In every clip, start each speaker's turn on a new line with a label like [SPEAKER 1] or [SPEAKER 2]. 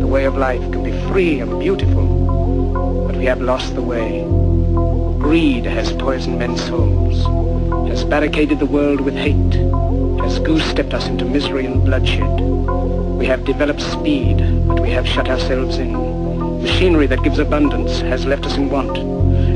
[SPEAKER 1] The way of life can be free and beautiful, but we have lost the way. Greed has poisoned men's souls, has barricaded the world with hate, has goose-stepped us into misery and bloodshed. We have developed speed, but we have shut ourselves in. Machinery that gives abundance has left us in want.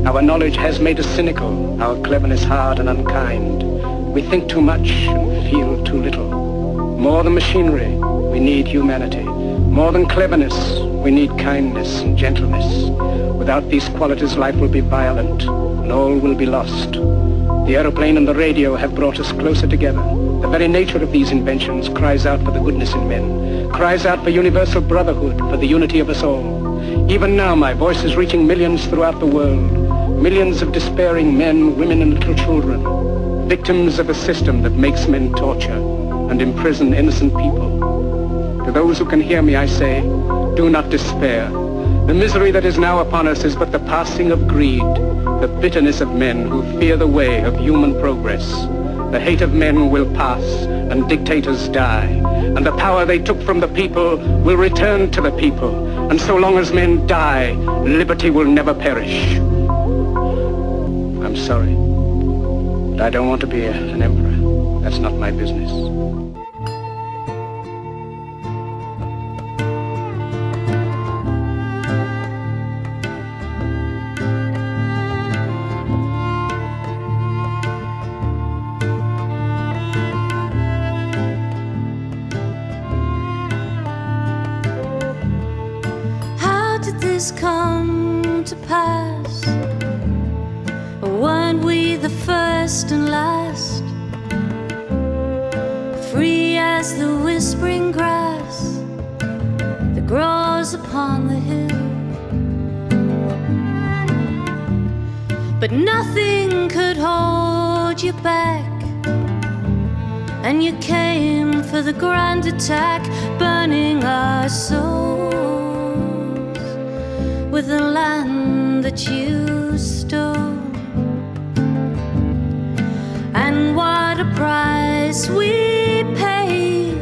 [SPEAKER 1] Our knowledge has made us cynical, our cleverness hard and unkind. We think too much and feel too little. More than machinery, we need humanity. More than cleverness, we need kindness and gentleness. Without these qualities, life will be violent and all will be lost. The aeroplane and the radio have brought us closer together. The very nature of these inventions cries out for the goodness in men, cries out for universal brotherhood, for the unity of us all. Even now my voice is reaching millions throughout the world, millions of despairing men, women and little children, victims of a system that makes men torture and imprison innocent people. To those who can hear me I say, do not despair. The misery that is now upon us is but the passing of greed, the bitterness of men who fear the way of human progress. The hate of men will pass and dictators die, and the power they took from the people will return to the people, and so long as men die, liberty will never perish. I'm sorry, but I don't want to be an emperor. That's not my business.
[SPEAKER 2] Land that you stole. And what a price we paid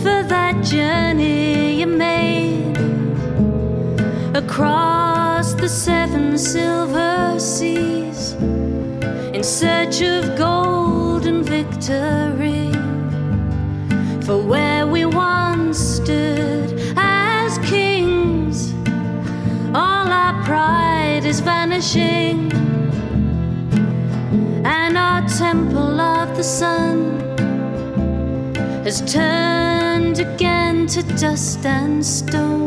[SPEAKER 2] for that journey you made across the seven silver seas in search of gold and victory. For where vanishing, and our temple of the sun has turned again to dust and stone.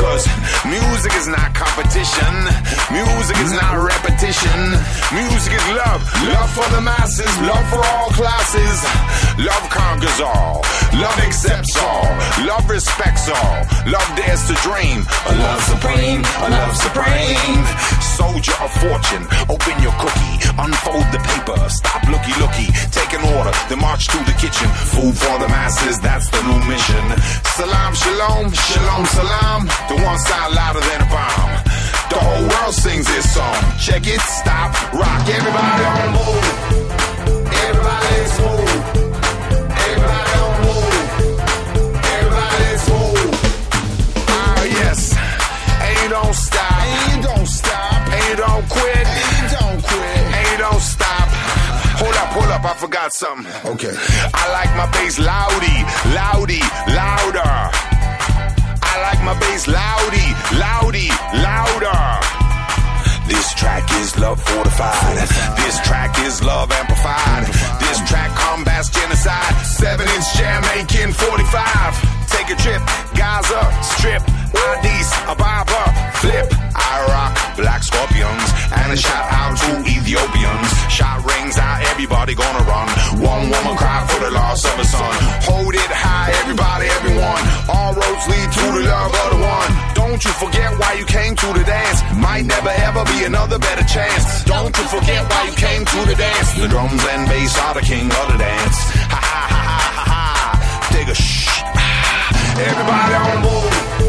[SPEAKER 3] Because music is not competition. Music is not repetition. Music is love. Love for the masses. Love for all classes. Love conquers all. Love accepts all. Love respects all. Love dares to dream. A love supreme. A love supreme. Soldier of fortune. Open your cookie. Unfold the paper. Stop looky looky. Take an order. Then march to the kitchen. Food for the masses. That's the new mission. Salam, shalom. Shalom, salam. The one sound louder than a bomb. The whole world sings this song. Check it, stop, rock. Everybody on the move. Everybody move. Everybody on move. Everybody move. Ah, yes. And don't stop. And you don't stop. And you don't quit. I forgot something. Okay. I like my bass loudy, loudy, louder. I like my bass loudy, loudy, louder. This track is love fortified. This track is love amplified. This track combats genocide. Seven inch Jamaican 45. A trip, Gaza, strip, Addis, Ababa, flip. I rock black scorpions. And a shout out to Ethiopians. Shot rings out, everybody gonna run. One woman cry for the loss of a son. Hold it high, everybody, everyone. All roads lead to the love of the one. Don't you forget why you came to the dance. Might never ever be another better chance. Don't you forget why you came to the dance. The drums and bass are the king of the dance. Ha ha ha ha ha ha. Take a shh. Everybody on the move.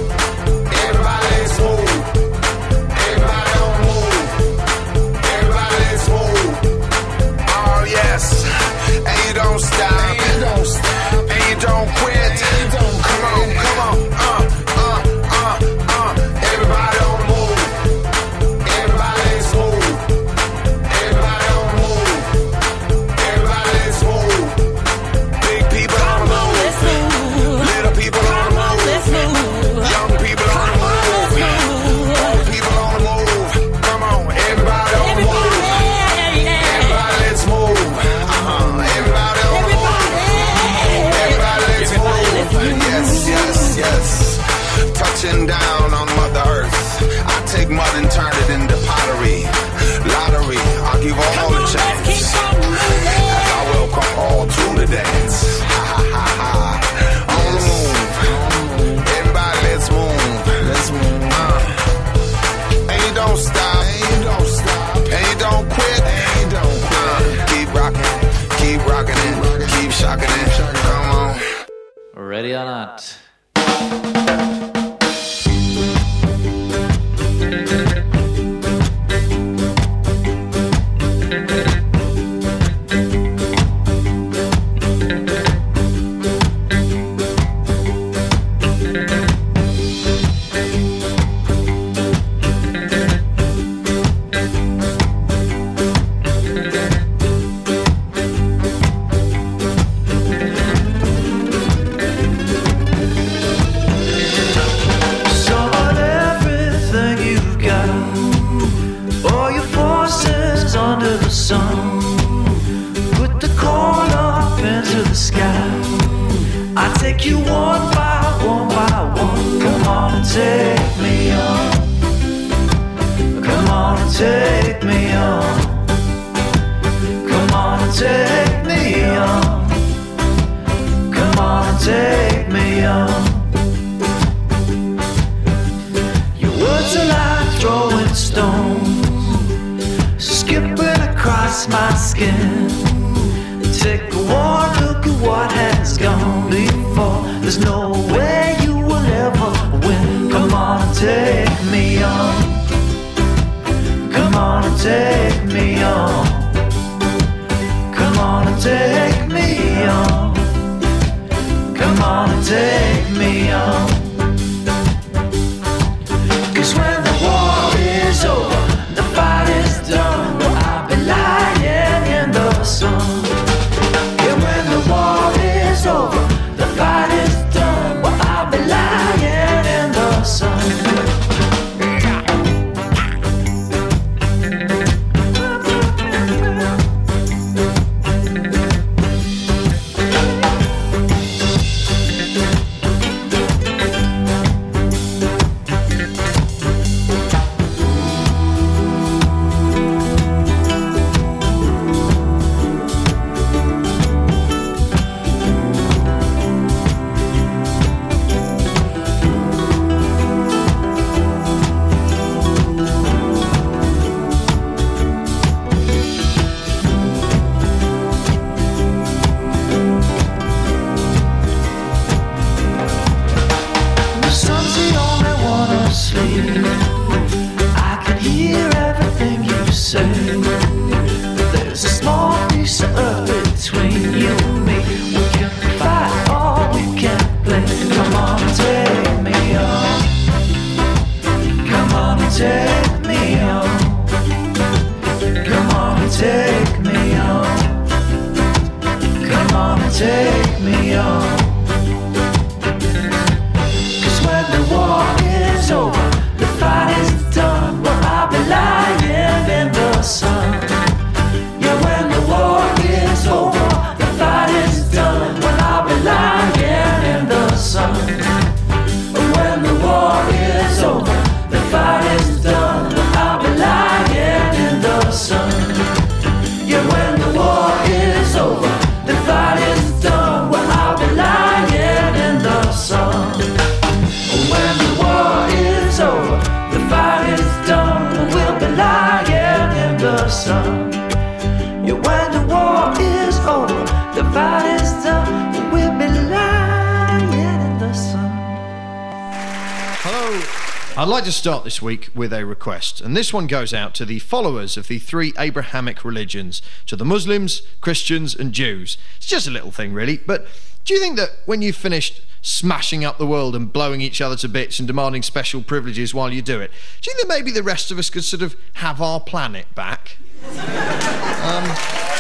[SPEAKER 4] Week with a request, and this one goes out to the followers of the three Abrahamic religions, to the Muslims, Christians, and Jews. It's just a little thing, really, but do you think that when you've finished smashing up the world and blowing each other to bits and demanding special privileges while you do it, do you think that maybe the rest of us could sort of have our planet back? Um,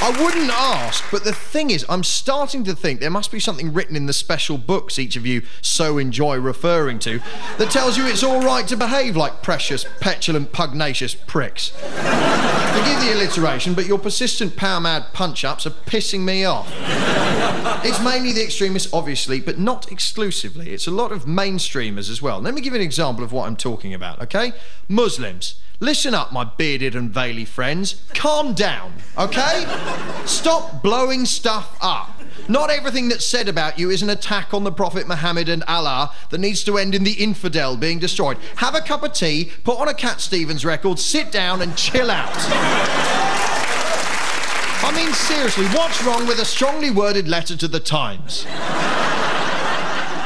[SPEAKER 4] I wouldn't ask, but the thing is, I'm starting to think there must be something written in the special books each of you so enjoy referring to that tells you it's all right to behave like precious, petulant, pugnacious pricks. Forgive the alliteration, but your persistent power mad punch ups are pissing me off. It's mainly the extremists, obviously, but not exclusively. It's a lot of mainstreamers as well. Let me give you an example of what I'm talking about, okay? Muslims. Listen up, my bearded and veily friends. Calm down, okay? Stop blowing stuff up. Not everything that's said about you is an attack on the Prophet Muhammad and Allah that needs to end in the infidel being destroyed. Have a cup of tea, put on a Cat Stevens record, sit down and chill out. I mean, seriously, what's wrong with a strongly worded letter to the Times?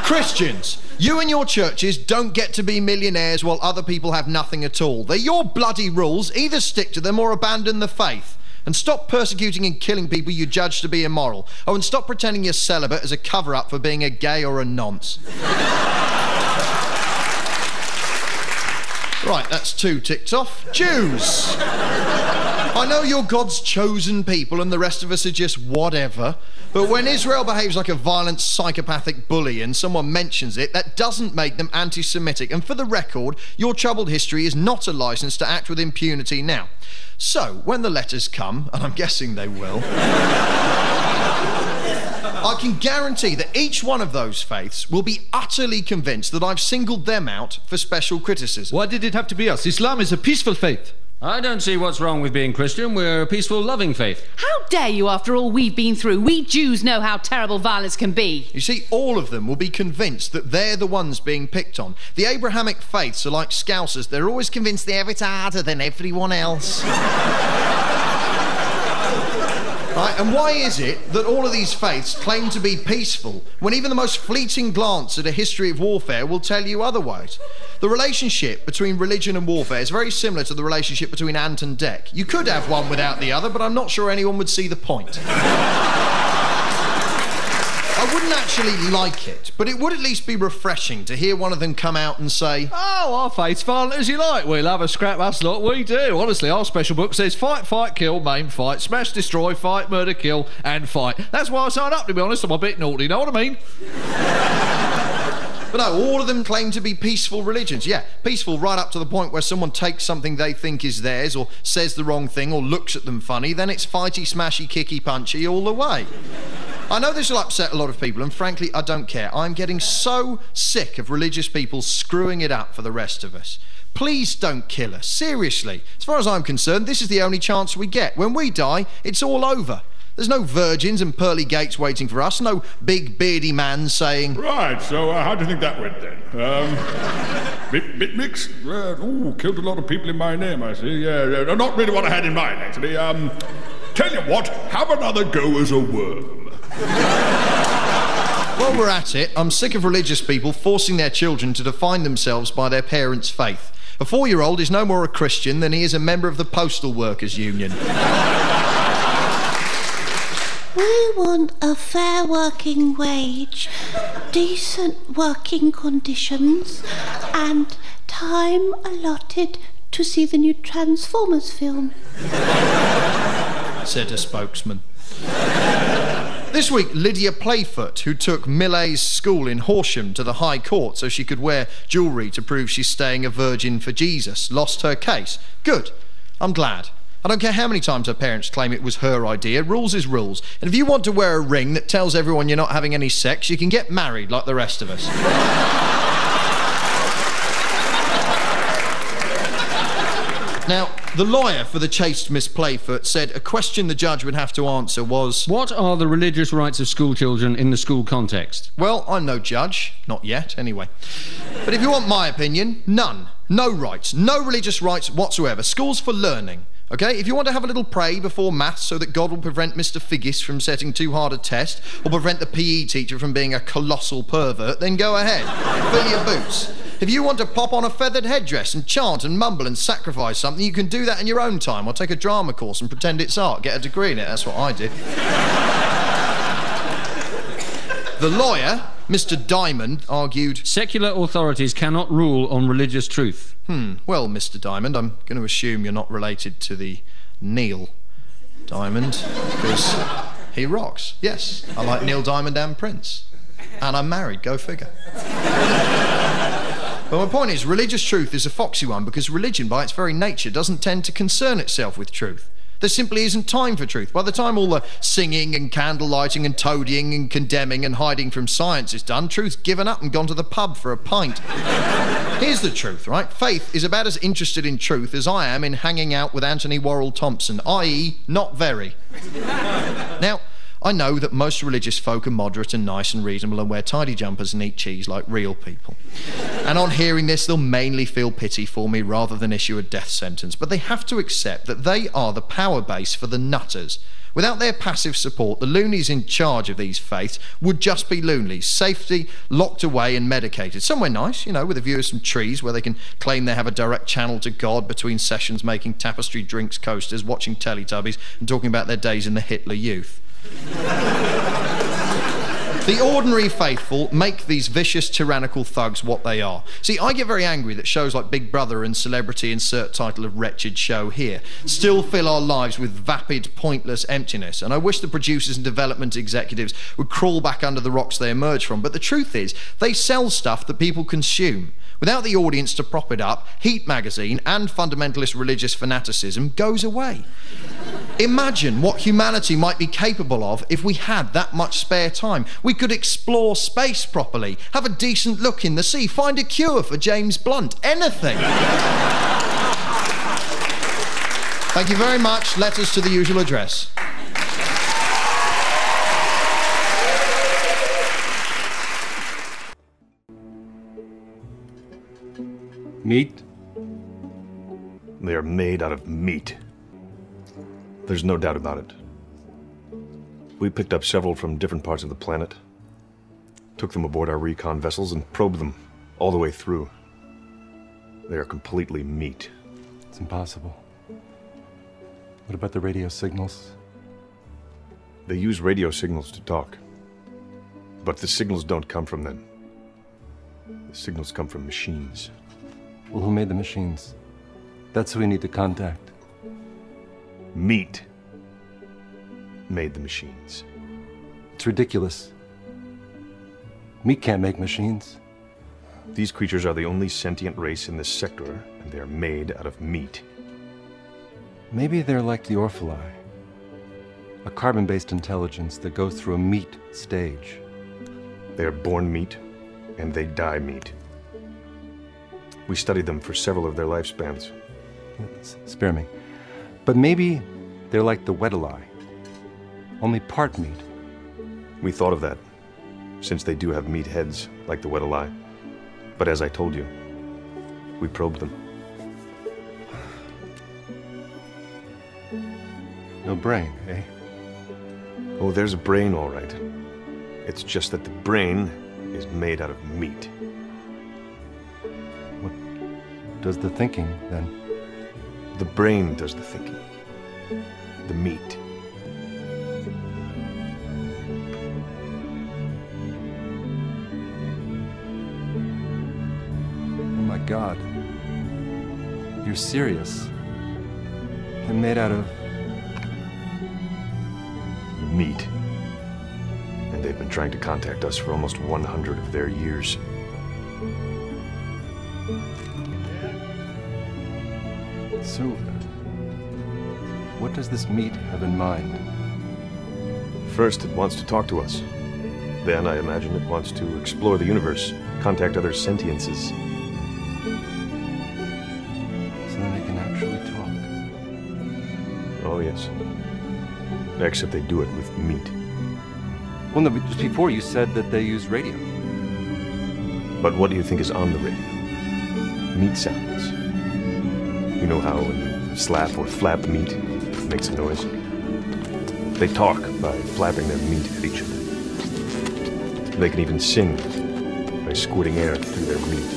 [SPEAKER 4] Christians, you and your churches don't get to be millionaires while other people have nothing at all. They're your bloody rules. Either stick to them or abandon the faith. And stop persecuting and killing people you judge to be immoral. Oh, and stop pretending you're celibate as a cover up for being a gay or a nonce. right, that's two ticked off. Jews. I know you're God's chosen people and the rest of us are just whatever. But when Israel behaves like a violent psychopathic bully and someone mentions it, that doesn't make them anti Semitic. And for the record, your troubled history is not a license to act with impunity now. So, when the letters come, and I'm guessing they will, I can guarantee that each one of those faiths will be utterly convinced that I've singled them out for special criticism.
[SPEAKER 5] Why did it have to be us? Islam is a peaceful faith. I don't see what's wrong with being Christian. We're a peaceful, loving faith.
[SPEAKER 6] How dare you, after all we've been through? We Jews know how terrible violence can be.
[SPEAKER 4] You see, all of them will be convinced that they're the ones being picked on. The Abrahamic faiths are like scousers. They're always convinced they have it harder than everyone else. Right, and why is it that all of these faiths claim to be peaceful when even the most fleeting glance at a history of warfare will tell you otherwise? The relationship between religion and warfare is very similar to the relationship between Ant and Dec. You could have one without the other, but I'm not sure anyone would see the point. Actually like it, but it would at least be refreshing to hear one of them come out and say,
[SPEAKER 7] Oh, our faith's violent as you like. We'll have a scrap, us lot. We do. Honestly, our special book says fight, fight, kill, maim, fight, smash, destroy, fight, murder, kill, and fight. That's why I signed up, to be honest. I'm a bit naughty, you know what I mean?
[SPEAKER 4] But no, all of them claim to be peaceful religions. Yeah, peaceful right up to the point where someone takes something they think is theirs, or says the wrong thing, or looks at them funny, then it's fighty, smashy, kicky, punchy all the way. I know this will upset a lot of people, and frankly, I don't care. I'm getting so sick of religious people screwing it up for the rest of us. Please don't kill us. Seriously. As far as I'm concerned, this is the only chance we get. When we die, it's all over. There's no virgins and pearly gates waiting for us, no big beardy man saying,
[SPEAKER 8] Right, so uh, how do you think that went then? Um, bit, bit mixed? Uh, ooh, killed a lot of people in my name, I see. Yeah, uh, not really what I had in mind, actually. Um, tell you what, have another go as a worm.
[SPEAKER 4] While we're at it, I'm sick of religious people forcing their children to define themselves by their parents' faith. A four year old is no more a Christian than he is a member of the Postal Workers Union.
[SPEAKER 9] Want a fair working wage, decent working conditions, and time allotted to see the new Transformers film.
[SPEAKER 4] said a spokesman. This week, Lydia Playfoot, who took Millet's school in Horsham to the High Court so she could wear jewellery to prove she's staying a virgin for Jesus, lost her case. Good. I'm glad. I don't care how many times her parents claim it was her idea. Rules is rules. And if you want to wear a ring that tells everyone you're not having any sex, you can get married like the rest of us. Now, the lawyer for the chaste Miss Playfoot said a question the judge would have to answer was
[SPEAKER 5] What are the religious rights of school children in the school context?
[SPEAKER 4] Well, I'm no judge. Not yet, anyway. But if you want my opinion, none. No rights. No religious rights whatsoever. School's for learning. Okay, if you want to have a little pray before maths so that God will prevent Mr. Figgis from setting too hard a test, or prevent the PE teacher from being a colossal pervert, then go ahead. Fill your boots. If you want to pop on a feathered headdress and chant and mumble and sacrifice something, you can do that in your own time, or take a drama course and pretend it's art. Get a degree in it. That's what I did. the lawyer, Mr. Diamond, argued
[SPEAKER 5] Secular authorities cannot rule on religious truth.
[SPEAKER 4] Hmm. Well, Mr. Diamond, I'm going to assume you're not related to the Neil Diamond because he rocks. Yes, I like Neil Diamond and Prince. And I'm married, go figure. But my point is, religious truth is a foxy one because religion, by its very nature, doesn't tend to concern itself with truth. There simply isn't time for truth. By the time all the singing and candle lighting and toadying and condemning and hiding from science is done, truth's given up and gone to the pub for a pint. Here's the truth, right? Faith is about as interested in truth as I am in hanging out with Anthony Worrell Thompson, i.e., not very. now, I know that most religious folk are moderate and nice and reasonable and wear tidy jumpers and eat cheese like real people. And on hearing this, they'll mainly feel pity for me rather than issue a death sentence. But they have to accept that they are the power base for the nutters. Without their passive support, the loonies in charge of these faiths would just be loonies, safety, locked away and medicated. Somewhere nice, you know, with a view of some trees where they can claim they have a direct channel to God between sessions making tapestry drinks coasters, watching Teletubbies, and talking about their days in the Hitler Youth. The ordinary faithful make these vicious, tyrannical thugs what they are. See, I get very angry that shows like Big Brother and Celebrity Insert Title of Wretched Show here still fill our lives with vapid, pointless emptiness. And I wish the producers and development executives would crawl back under the rocks they emerge from. But the truth is, they sell stuff that people consume. Without the audience to prop it up, Heat magazine and fundamentalist religious fanaticism goes away. Imagine what humanity might be capable of if we had that much spare time. We could explore space properly, have a decent look in the sea, find a cure for James Blunt, anything. Thank you very much. Letters to the usual address.
[SPEAKER 10] Meat?
[SPEAKER 11] They are made out of meat. There's no doubt about it. We picked up several from different parts of the planet, took them aboard our recon vessels, and probed them all the way through. They are completely meat.
[SPEAKER 10] It's impossible. What about the radio signals?
[SPEAKER 11] They use radio signals to talk. But the signals don't come from them. The signals come from machines.
[SPEAKER 10] Well, who made the machines? That's who we need to contact.
[SPEAKER 11] Meat made the machines.
[SPEAKER 10] It's ridiculous. Meat can't make machines.
[SPEAKER 11] These creatures are the only sentient race in this sector, and they are made out of meat.
[SPEAKER 10] Maybe they're like the Orphalai, a carbon based intelligence that goes through a meat stage.
[SPEAKER 11] They are born meat, and they die meat. We studied them for several of their lifespans.
[SPEAKER 10] Spare me. But maybe they're like the Weddalai, only part meat.
[SPEAKER 11] We thought of that, since they do have meat heads like the Weddalai. But as I told you, we probed them.
[SPEAKER 10] No brain, eh?
[SPEAKER 11] Oh, there's a brain, all right. It's just that the brain is made out of meat.
[SPEAKER 10] Does the thinking, then?
[SPEAKER 11] The brain does the thinking. The meat.
[SPEAKER 10] Oh my god. You're serious. They're made out of.
[SPEAKER 11] Meat. And they've been trying to contact us for almost 100 of their years.
[SPEAKER 10] So. What does this meat have in mind?
[SPEAKER 11] First, it wants to talk to us. Then, I imagine it wants to explore the universe, contact other sentiences.
[SPEAKER 10] So then they can actually talk.
[SPEAKER 11] Oh, yes. Except they do it with meat.
[SPEAKER 10] Well, no, but just before you said that they use radio.
[SPEAKER 11] But what do you think is on the radio? Meat sounds. You know how when slap or flap meat, makes a noise? They talk by flapping their meat at each other. They can even sing by squirting air through their meat.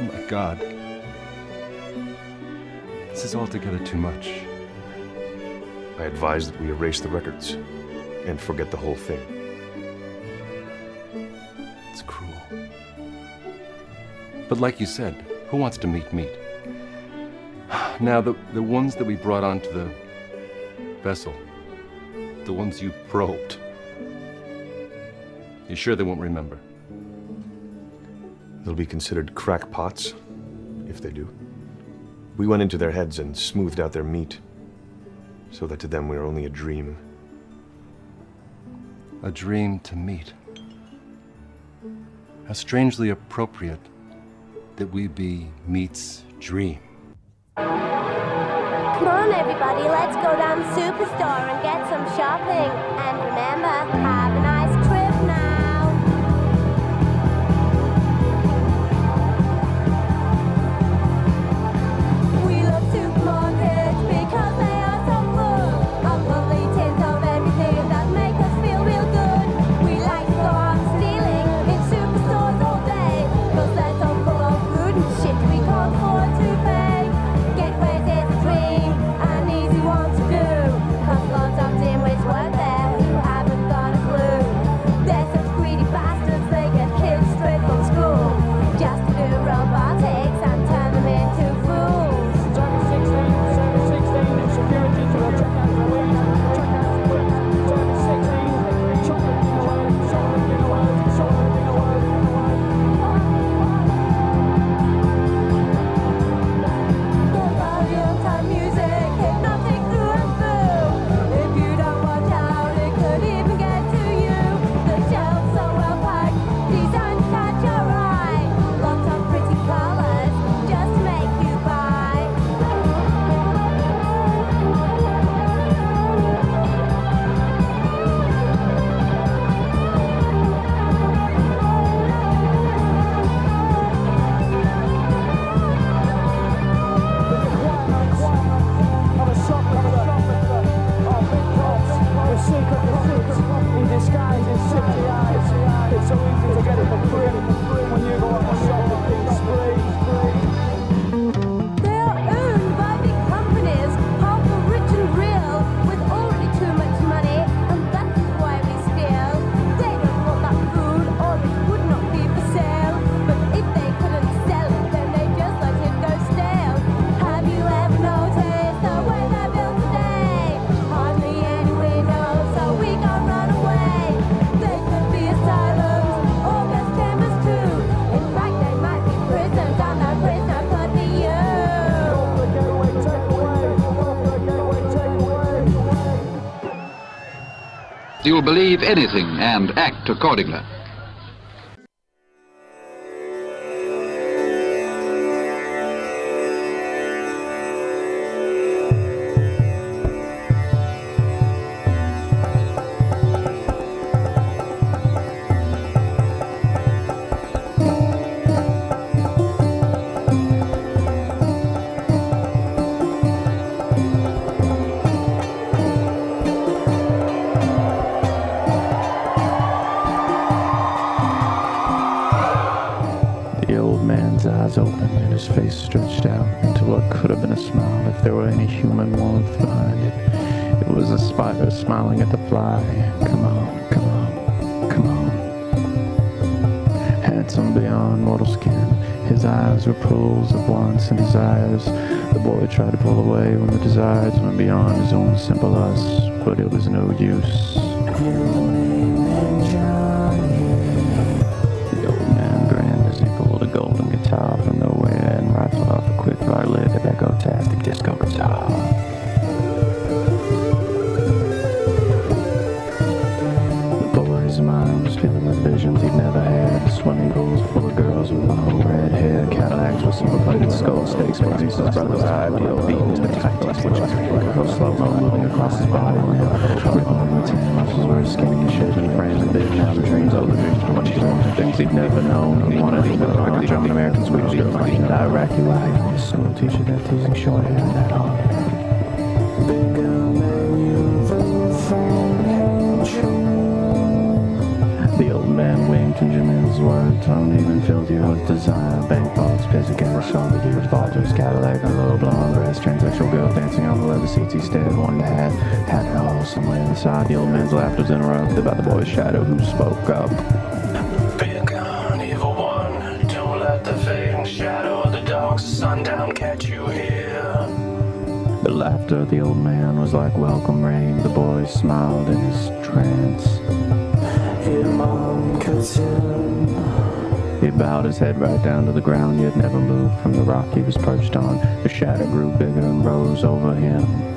[SPEAKER 10] Oh my god. This is altogether too much.
[SPEAKER 11] I advise that we erase the records and forget the whole thing.
[SPEAKER 10] But like you said, who wants to meet meat? Now, the, the ones that we brought onto the vessel, the ones you probed, you sure they won't remember?
[SPEAKER 11] They'll be considered crackpots, if they do. We went into their heads and smoothed out their meat, so that to them we are only a dream.
[SPEAKER 10] A dream to meet. How strangely appropriate that we be meets dream.
[SPEAKER 12] Come on, everybody, let's go down the superstore and get some shopping. And remember, have
[SPEAKER 13] believe anything and act accordingly.
[SPEAKER 14] or pulls, of wants and desires. The boy tried to pull away when the desires went beyond his own simple lust, but it was no use. the old man was like welcome rain. The boy smiled in his trance. He bowed his head right down to the ground, yet never moved from the rock he was perched on. The shadow grew bigger and rose over him.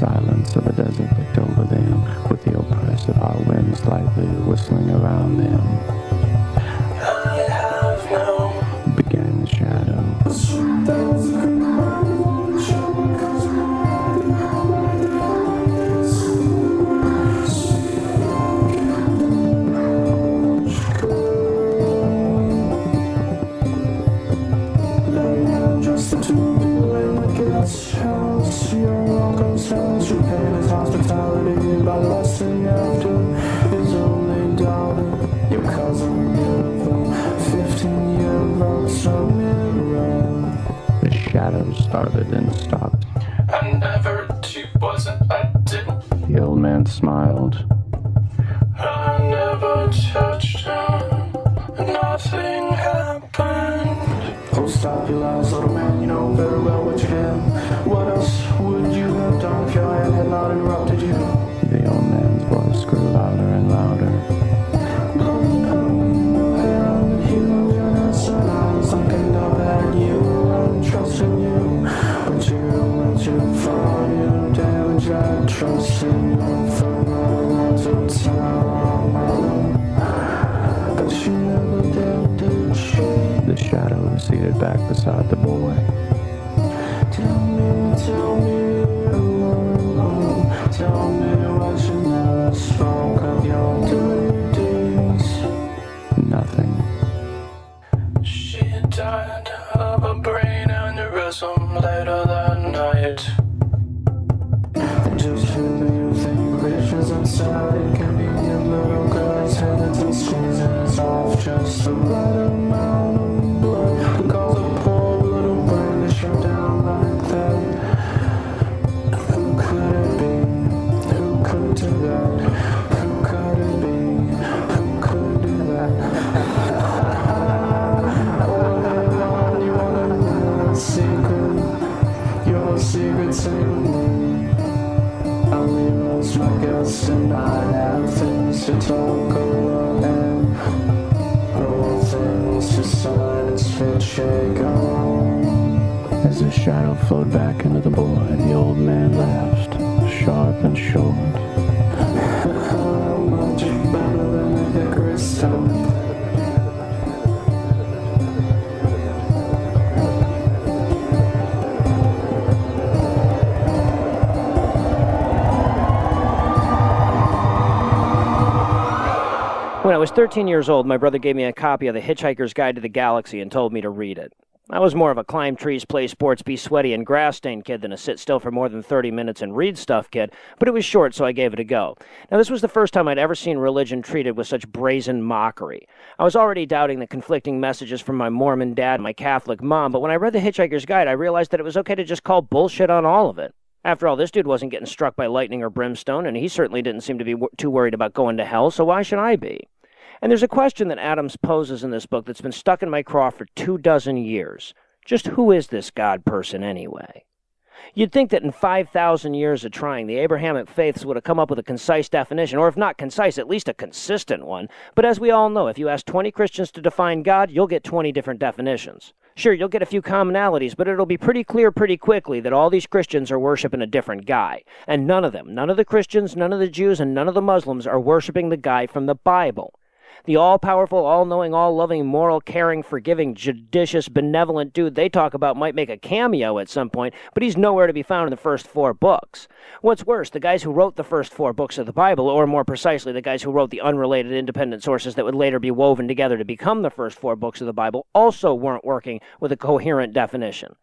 [SPEAKER 14] silence of a desert picked over them, with the oppressive hot wind slightly whistling around them. quiet. Just feeling vibrations outside, can be the little guys, heaven's and
[SPEAKER 15] it's
[SPEAKER 14] just a lot As the shadow flowed back into the boy, the old man laughed, sharp and short.
[SPEAKER 16] Was 13 years old, my brother gave me a copy of The Hitchhiker's Guide to the Galaxy and told me to read it. I was more of a climb trees, play sports, be sweaty, and grass stained kid than a sit still for more than 30 minutes and read stuff kid, but it was short, so I gave it a go. Now, this was the first time I'd ever seen religion treated with such brazen mockery. I was already doubting the conflicting messages from my Mormon dad and my Catholic mom, but when I read The Hitchhiker's Guide, I realized that it was okay to just call bullshit on all of it. After all, this dude wasn't getting struck by lightning or brimstone, and he certainly didn't seem to be too worried about going to hell, so why should I be? And there's a question that Adams poses in this book that's been stuck in my craw for two dozen years. Just who is this God person anyway? You'd think that in 5,000 years of trying, the Abrahamic faiths would have come up with a concise definition, or if not concise, at least a consistent one. But as we all know, if you ask 20 Christians to define God, you'll get 20 different definitions. Sure, you'll get a few commonalities, but it'll be pretty clear pretty quickly that all these Christians are worshiping a different guy. And none of them, none of the Christians, none of the Jews, and none of the Muslims are worshiping the guy from the Bible. The all powerful, all knowing, all loving, moral, caring, forgiving, judicious, benevolent dude they talk about might make a cameo at some point, but he's nowhere to be found in the first four books. What's worse, the guys who wrote the first four books of the Bible, or more precisely, the guys who wrote the unrelated independent sources that would later be woven together to become the first four books of the Bible, also weren't working with a coherent definition.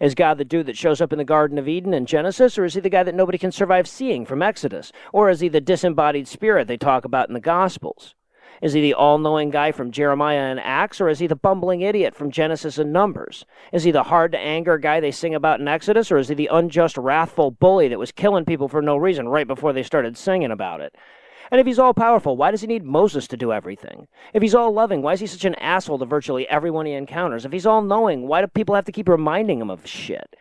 [SPEAKER 16] Is God the dude that shows up in the Garden of Eden in Genesis, or is he the guy that nobody can survive seeing from Exodus? Or is he the disembodied spirit they talk about in the Gospels? Is he the all knowing guy from Jeremiah and Acts, or is he the bumbling idiot from Genesis and Numbers? Is he the hard to anger guy they sing about in Exodus, or is he the unjust, wrathful bully that was killing people for no reason right before they started singing about it? And if he's all powerful, why does he need Moses to do everything? If he's all loving, why is he such an asshole to virtually everyone he encounters? If he's all knowing, why do people have to keep reminding him of shit?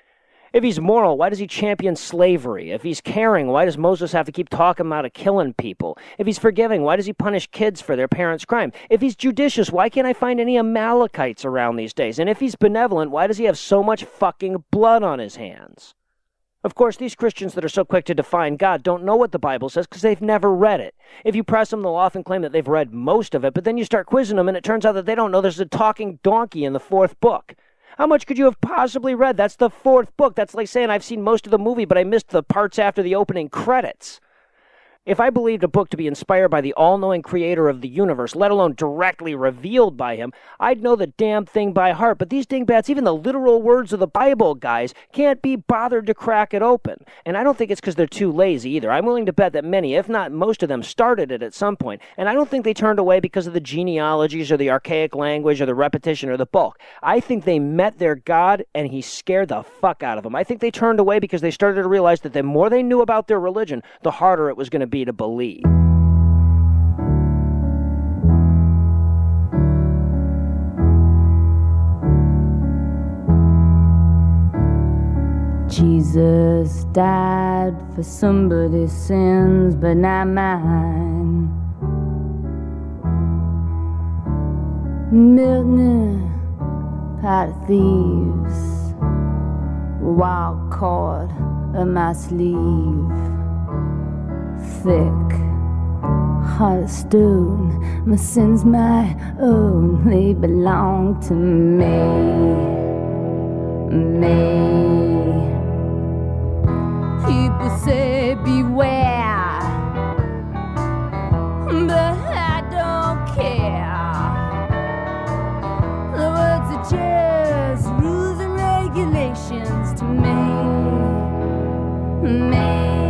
[SPEAKER 16] If he's moral, why does he champion slavery? If he's caring, why does Moses have to keep talking about killing people? If he's forgiving, why does he punish kids for their parents' crime? If he's judicious, why can't I find any Amalekites around these days? And if he's benevolent, why does he have so much fucking blood on his hands? Of course, these Christians that are so quick to define God don't know what the Bible says because they've never read it. If you press them, they'll often claim that they've read most of it, but then you start quizzing them and it turns out that they don't know there's a talking donkey in the fourth book. How much could you have possibly read? That's the fourth book. That's like saying I've seen most of the movie, but I missed the parts after the opening credits. If I believed a book to be inspired by the all knowing creator of the universe, let alone directly revealed by him, I'd know the damn thing by heart. But these dingbats, even the literal words of the Bible, guys, can't be bothered to crack it open. And I don't think it's because they're too lazy either. I'm willing to bet that many, if not most of them, started it at some point. And I don't think they turned away because of the genealogies or the archaic language or the repetition or the bulk. I think they met their God and he scared the fuck out of them. I think they turned away because they started to realize that the more they knew about their religion, the harder it was going to be to believe.
[SPEAKER 17] Jesus died for somebody's sins, but not mine. Milton, pot of thieves, wild cord up my sleeve, thick, heart of stone. My sins, my own, they belong to me. Me. People say beware, but I don't care. The words are just rules and regulations to me, me.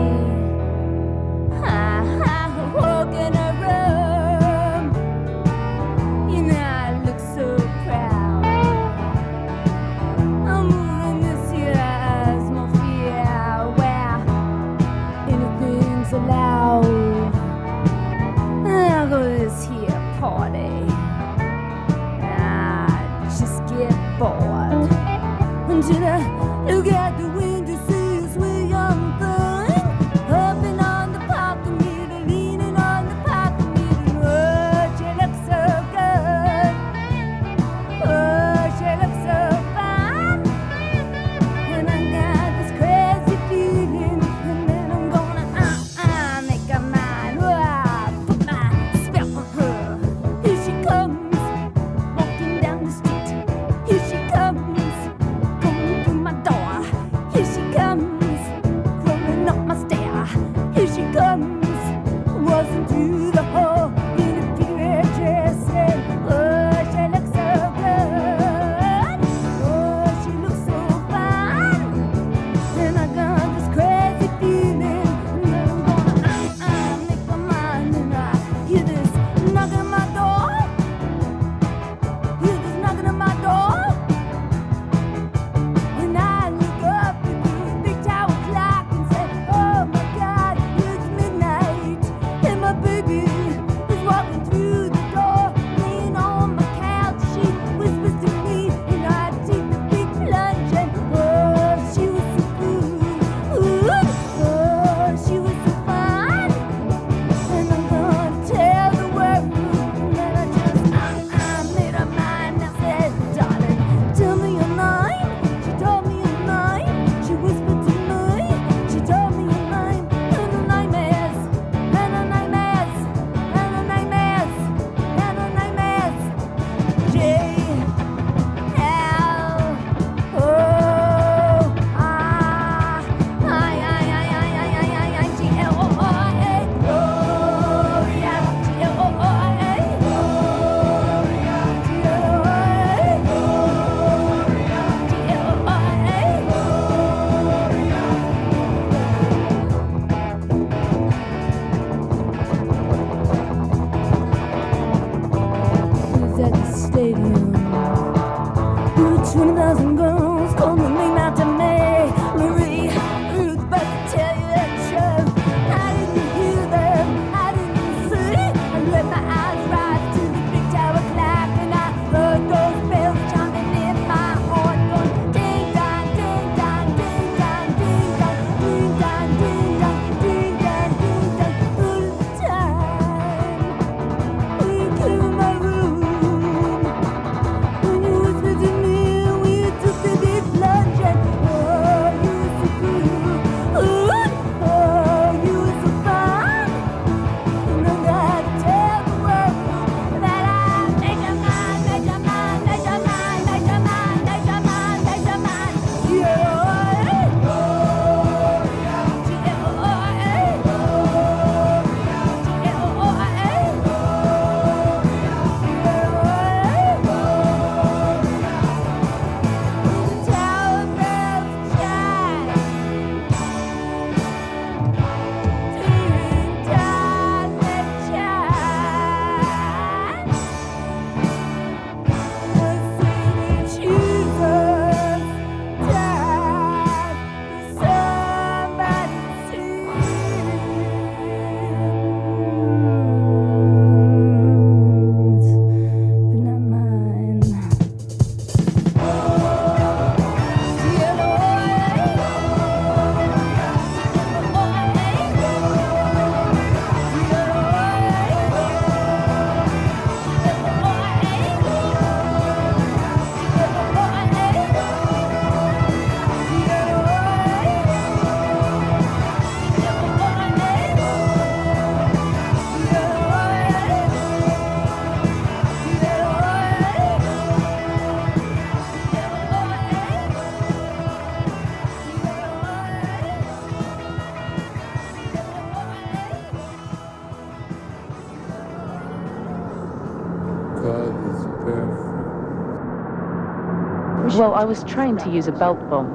[SPEAKER 18] I was trained to use a belt bomb.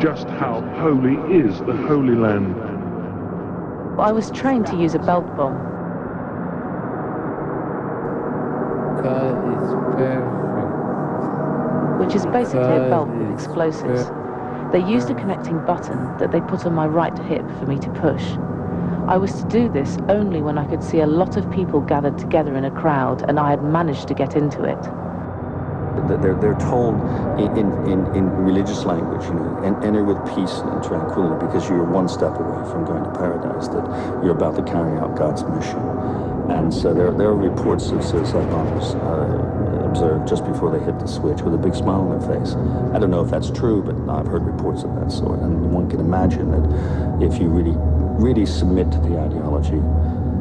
[SPEAKER 19] Just how holy is the Holy Land?
[SPEAKER 18] I was trained to use a belt bomb.
[SPEAKER 20] God is perfect.
[SPEAKER 18] which is basically a belt with
[SPEAKER 20] is
[SPEAKER 18] explosives. They used a connecting button that they put on my right hip for me to push. I was to do this only when I could see a lot of people gathered together in a crowd and I had managed to get into it.
[SPEAKER 21] That they're, they're told in, in, in, in religious language, you know, and enter with peace and tranquility because you're one step away from going to paradise, that you're about to carry out God's mission. And so there, there are reports of suicide bombers uh, observed just before they hit the switch with a big smile on their face. I don't know if that's true, but I've heard reports of that sort. And one can imagine that if you really, really submit to the ideology,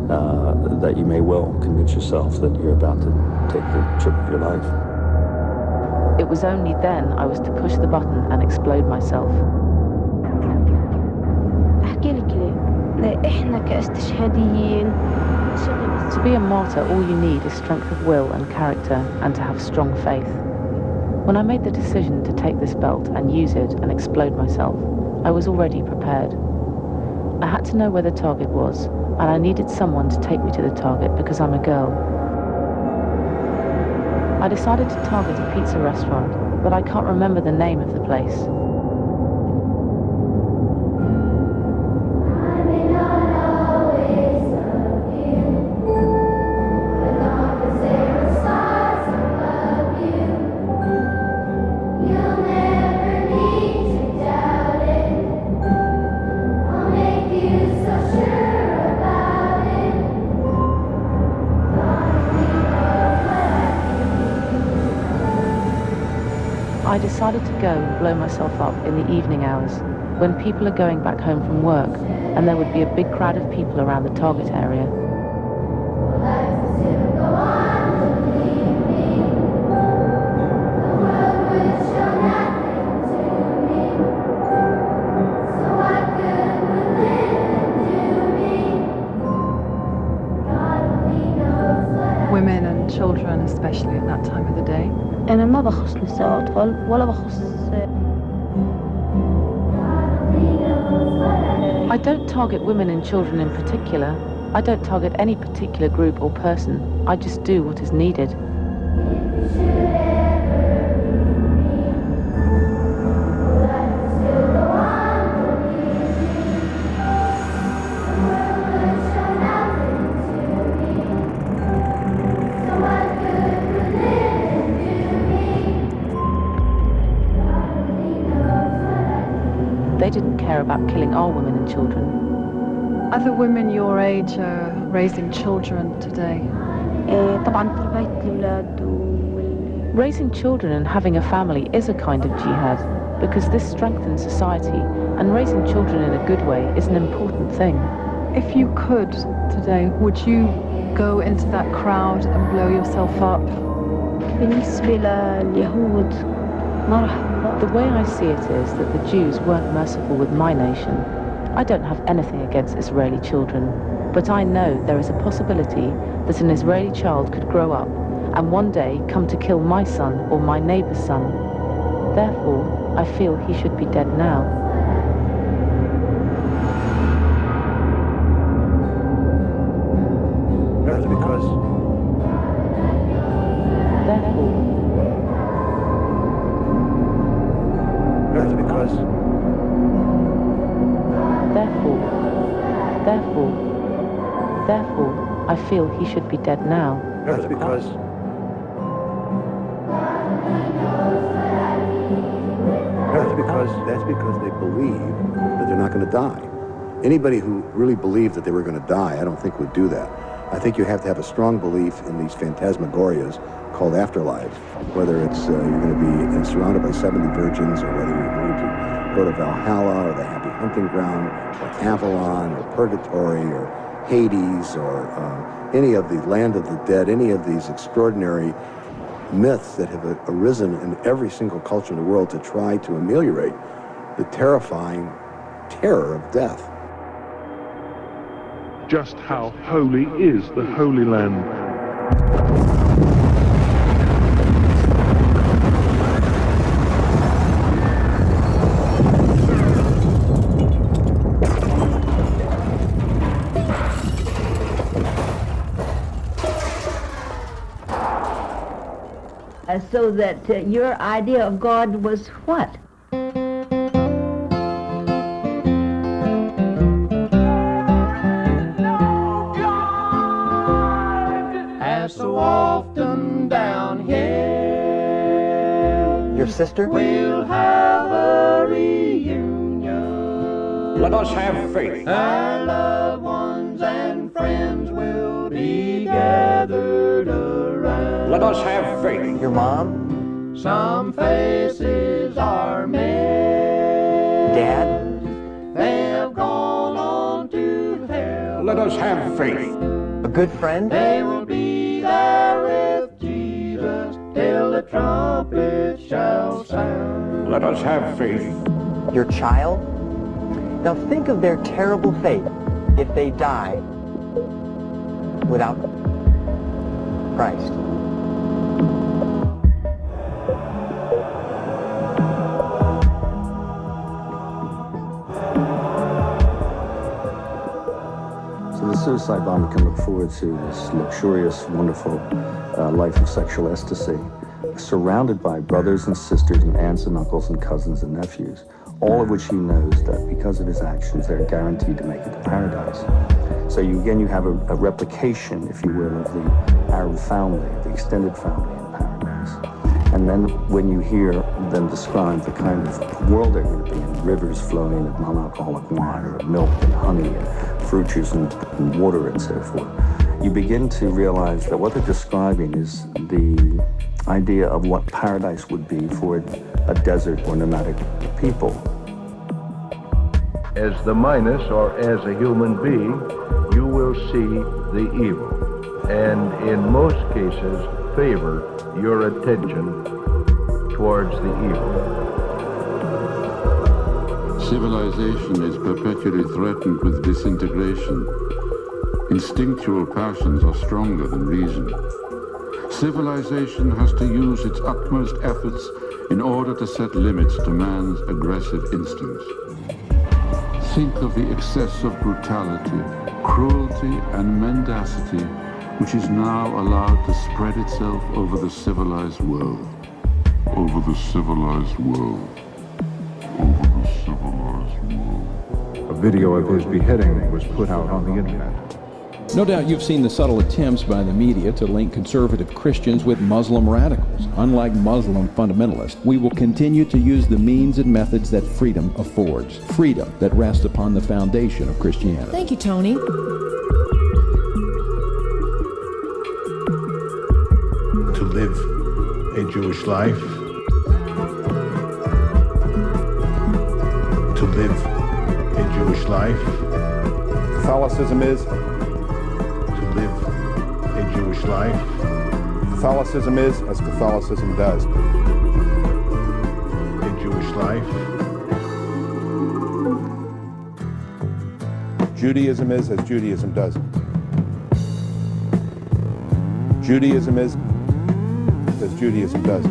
[SPEAKER 21] uh, that you may well convince yourself that you're about to take the trip of your life.
[SPEAKER 18] It was only then I was to push the button and explode myself. To be a martyr, all you need is strength of will and character and to have strong faith. When I made the decision to take this belt and use it and explode myself, I was already prepared. I had to know where the target was, and I needed someone to take me to the target because I'm a girl I decided to target a pizza restaurant, but I can't remember the name of the place. blow myself up in the evening hours when people are going back home from work and there would be a big crowd of people around the target area.
[SPEAKER 22] Women and children, especially at that time of the day.
[SPEAKER 23] انا ما بخص نساء واطفال ولا بخص
[SPEAKER 18] target women and children in particular. I don't target any particular group or person. I just do what is needed. They didn't care about killing our women and children.
[SPEAKER 22] Other women your age are raising children today.
[SPEAKER 18] Raising children and having a family is a kind of jihad because this strengthens society and raising children in a good way is an important thing.
[SPEAKER 22] If you could today, would you go into that crowd and blow yourself up?
[SPEAKER 18] The way I see it is that the Jews weren't merciful with my nation I don't have anything against Israeli children, but I know there is a possibility that an Israeli child could grow up and one day come to kill my son or my neighbor's son. Therefore, I feel he should be dead now. Therefore, therefore, I feel he should be dead now.
[SPEAKER 24] that's because that's because that's because they believe that they're not going to die. Anybody who really believed that they were going to die, I don't think would do that. I think you have to have a strong belief in these phantasmagorias called afterlife, whether it's uh, you're going to be surrounded by 70 virgins or whether you're going to go to Valhalla or the happy hunting ground or Avalon or purgatory or Hades or uh, any of the land of the dead, any of these extraordinary myths that have arisen in every single culture in the world to try to ameliorate the terrifying terror of death.
[SPEAKER 19] just how holy is the Holy Land.
[SPEAKER 25] So that uh, your idea of God was what?
[SPEAKER 26] As so often down here.
[SPEAKER 27] Your sister?
[SPEAKER 26] We'll have a reunion.
[SPEAKER 28] Let us have faith. Let us have faith.
[SPEAKER 27] Your mom?
[SPEAKER 26] Some faces are made.
[SPEAKER 27] Dad?
[SPEAKER 26] They have gone on to hell.
[SPEAKER 28] Let us have faith.
[SPEAKER 27] A good friend?
[SPEAKER 26] They will be there with Jesus till the trumpet shall sound.
[SPEAKER 28] Let us have faith.
[SPEAKER 27] Your child? Now think of their terrible fate if they die without Christ.
[SPEAKER 21] Suicide bomber can look forward to this luxurious, wonderful uh, life of sexual ecstasy, surrounded by brothers and sisters and aunts and uncles and cousins and nephews, all of which he knows that because of his actions, they're guaranteed to make it to paradise. So you, again, you have a, a replication, if you will, of the Arab family, the extended family in paradise. And then when you hear them describe the kind of world they're going to be in, rivers flowing of non-alcoholic wine or of milk and honey and fruit juice and, and water and so forth, you begin to realize that what they're describing is the idea of what paradise would be for a desert or nomadic people.
[SPEAKER 29] As the minus or as a human being, you will see the evil, and in most cases, favor your attention towards the evil.
[SPEAKER 30] Civilization is perpetually threatened with disintegration. Instinctual passions are stronger than reason. Civilization has to use its utmost efforts in order to set limits to man's aggressive instincts. Think of the excess of brutality, cruelty, and mendacity which is now allowed to spread itself over the civilized world. Over the civilized world. Over
[SPEAKER 31] video of his beheading was put out on the internet.
[SPEAKER 32] No doubt you've seen the subtle attempts by the media to link conservative Christians with Muslim radicals. Unlike Muslim fundamentalists, we will continue to use the means and methods that freedom affords. Freedom that rests upon the foundation of Christianity.
[SPEAKER 33] Thank you, Tony.
[SPEAKER 34] to live a Jewish life, to live a Jewish life,
[SPEAKER 31] Catholicism is
[SPEAKER 34] to live a Jewish life,
[SPEAKER 31] Catholicism is as Catholicism does.
[SPEAKER 34] a Jewish life,
[SPEAKER 31] Judaism is as Judaism does. Judaism is as Judaism does.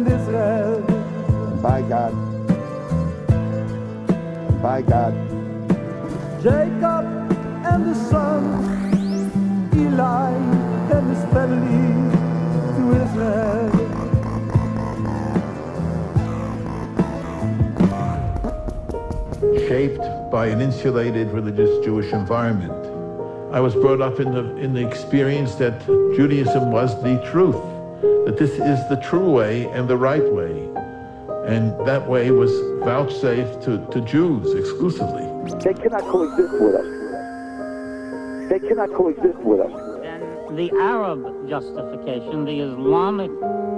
[SPEAKER 26] And they said,
[SPEAKER 31] By God. By God.
[SPEAKER 26] Jacob and his son, Eli and his family to Israel.
[SPEAKER 34] shaped by an insulated religious Jewish environment. I was brought up in the, in the experience that Judaism was the truth, that this is the true way and the right way. And that way was vouchsafed to, to Jews exclusively.
[SPEAKER 35] They cannot coexist with us. They cannot coexist with us.
[SPEAKER 36] The Arab justification, the Islamic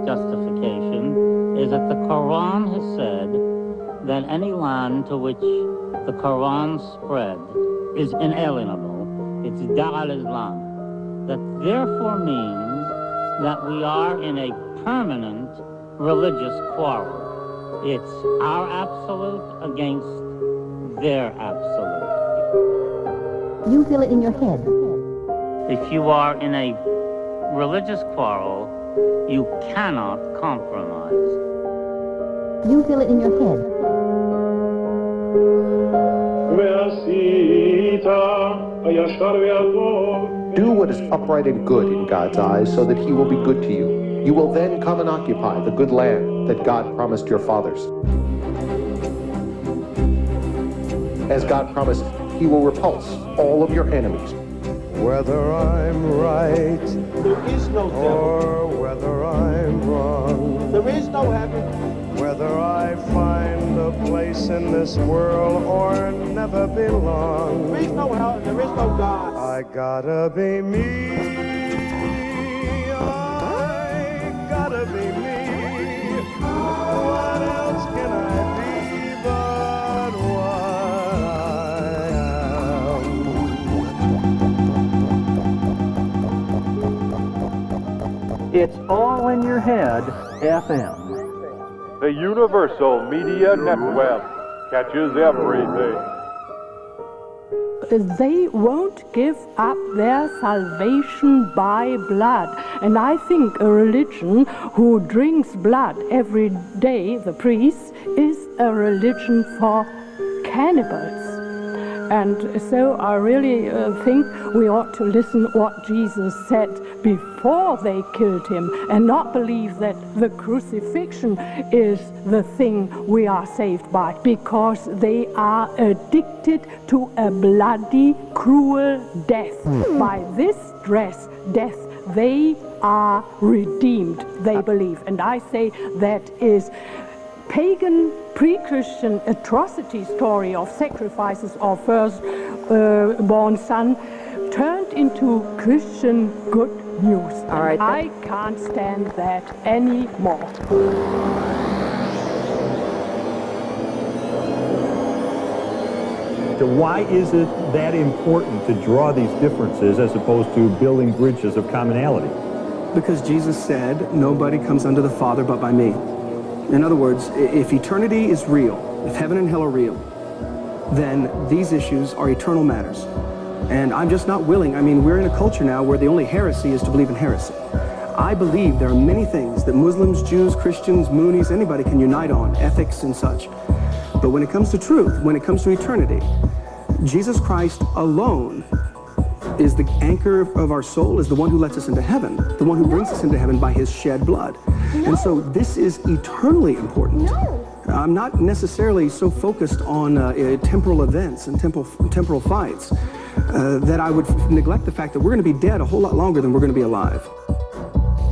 [SPEAKER 36] justification, is that the Quran has said that any land to which the Quran spread is inalienable. It's Dar al-Islam. That therefore means that we are in a permanent religious quarrel. It's our absolute against their absolute.
[SPEAKER 37] You feel it in your head.
[SPEAKER 36] If you are in a religious quarrel, you cannot compromise.
[SPEAKER 37] You feel it in your head.
[SPEAKER 38] Do what is upright and good in God's eyes so that he will be good to you. You will then come and occupy the good land that God promised your fathers. As God promised, he will repulse all of your enemies.
[SPEAKER 26] Whether I'm right
[SPEAKER 39] there is no devil.
[SPEAKER 26] or whether I'm wrong,
[SPEAKER 39] there is no heaven.
[SPEAKER 26] Whether I find a place in this world or never belong,
[SPEAKER 39] there is no hell and there is no God.
[SPEAKER 26] I gotta be me. I gotta be me. What else can I be but what I am?
[SPEAKER 40] It's all in your head, FM.
[SPEAKER 41] The Universal Media Network catches everything.
[SPEAKER 42] They won't give up their salvation by blood. And I think a religion who drinks blood every day, the priest, is a religion for cannibals. And so I really uh, think we ought to listen what Jesus said before they killed him and not believe that the crucifixion is the thing we are saved by because they are addicted to a bloody, cruel death. By this dress, death, they are redeemed, they believe. And I say that is pagan pre-Christian atrocity story of sacrifices of first-born uh, son turned into Christian good news.
[SPEAKER 18] All right.
[SPEAKER 42] I can't stand that anymore.
[SPEAKER 43] So why is it that important to draw these differences as opposed to building bridges of commonality?
[SPEAKER 44] Because Jesus said, nobody comes unto the Father but by me. In other words, if eternity is real, if heaven and hell are real, then these issues are eternal matters. And I'm just not willing. I mean, we're in a culture now where the only heresy is to believe in heresy. I believe there are many things that Muslims, Jews, Christians, Moonies, anybody can unite on, ethics and such. But when it comes to truth, when it comes to eternity, Jesus Christ alone is the anchor of our soul, is the one who lets us into heaven, the one who brings us into heaven by his shed blood. No. And so this is eternally important.
[SPEAKER 37] No.
[SPEAKER 44] I'm not necessarily so focused on uh, uh, temporal events and temporal, temporal fights uh, that I would neglect the fact that we're going to be dead a whole lot longer than we're going to be alive.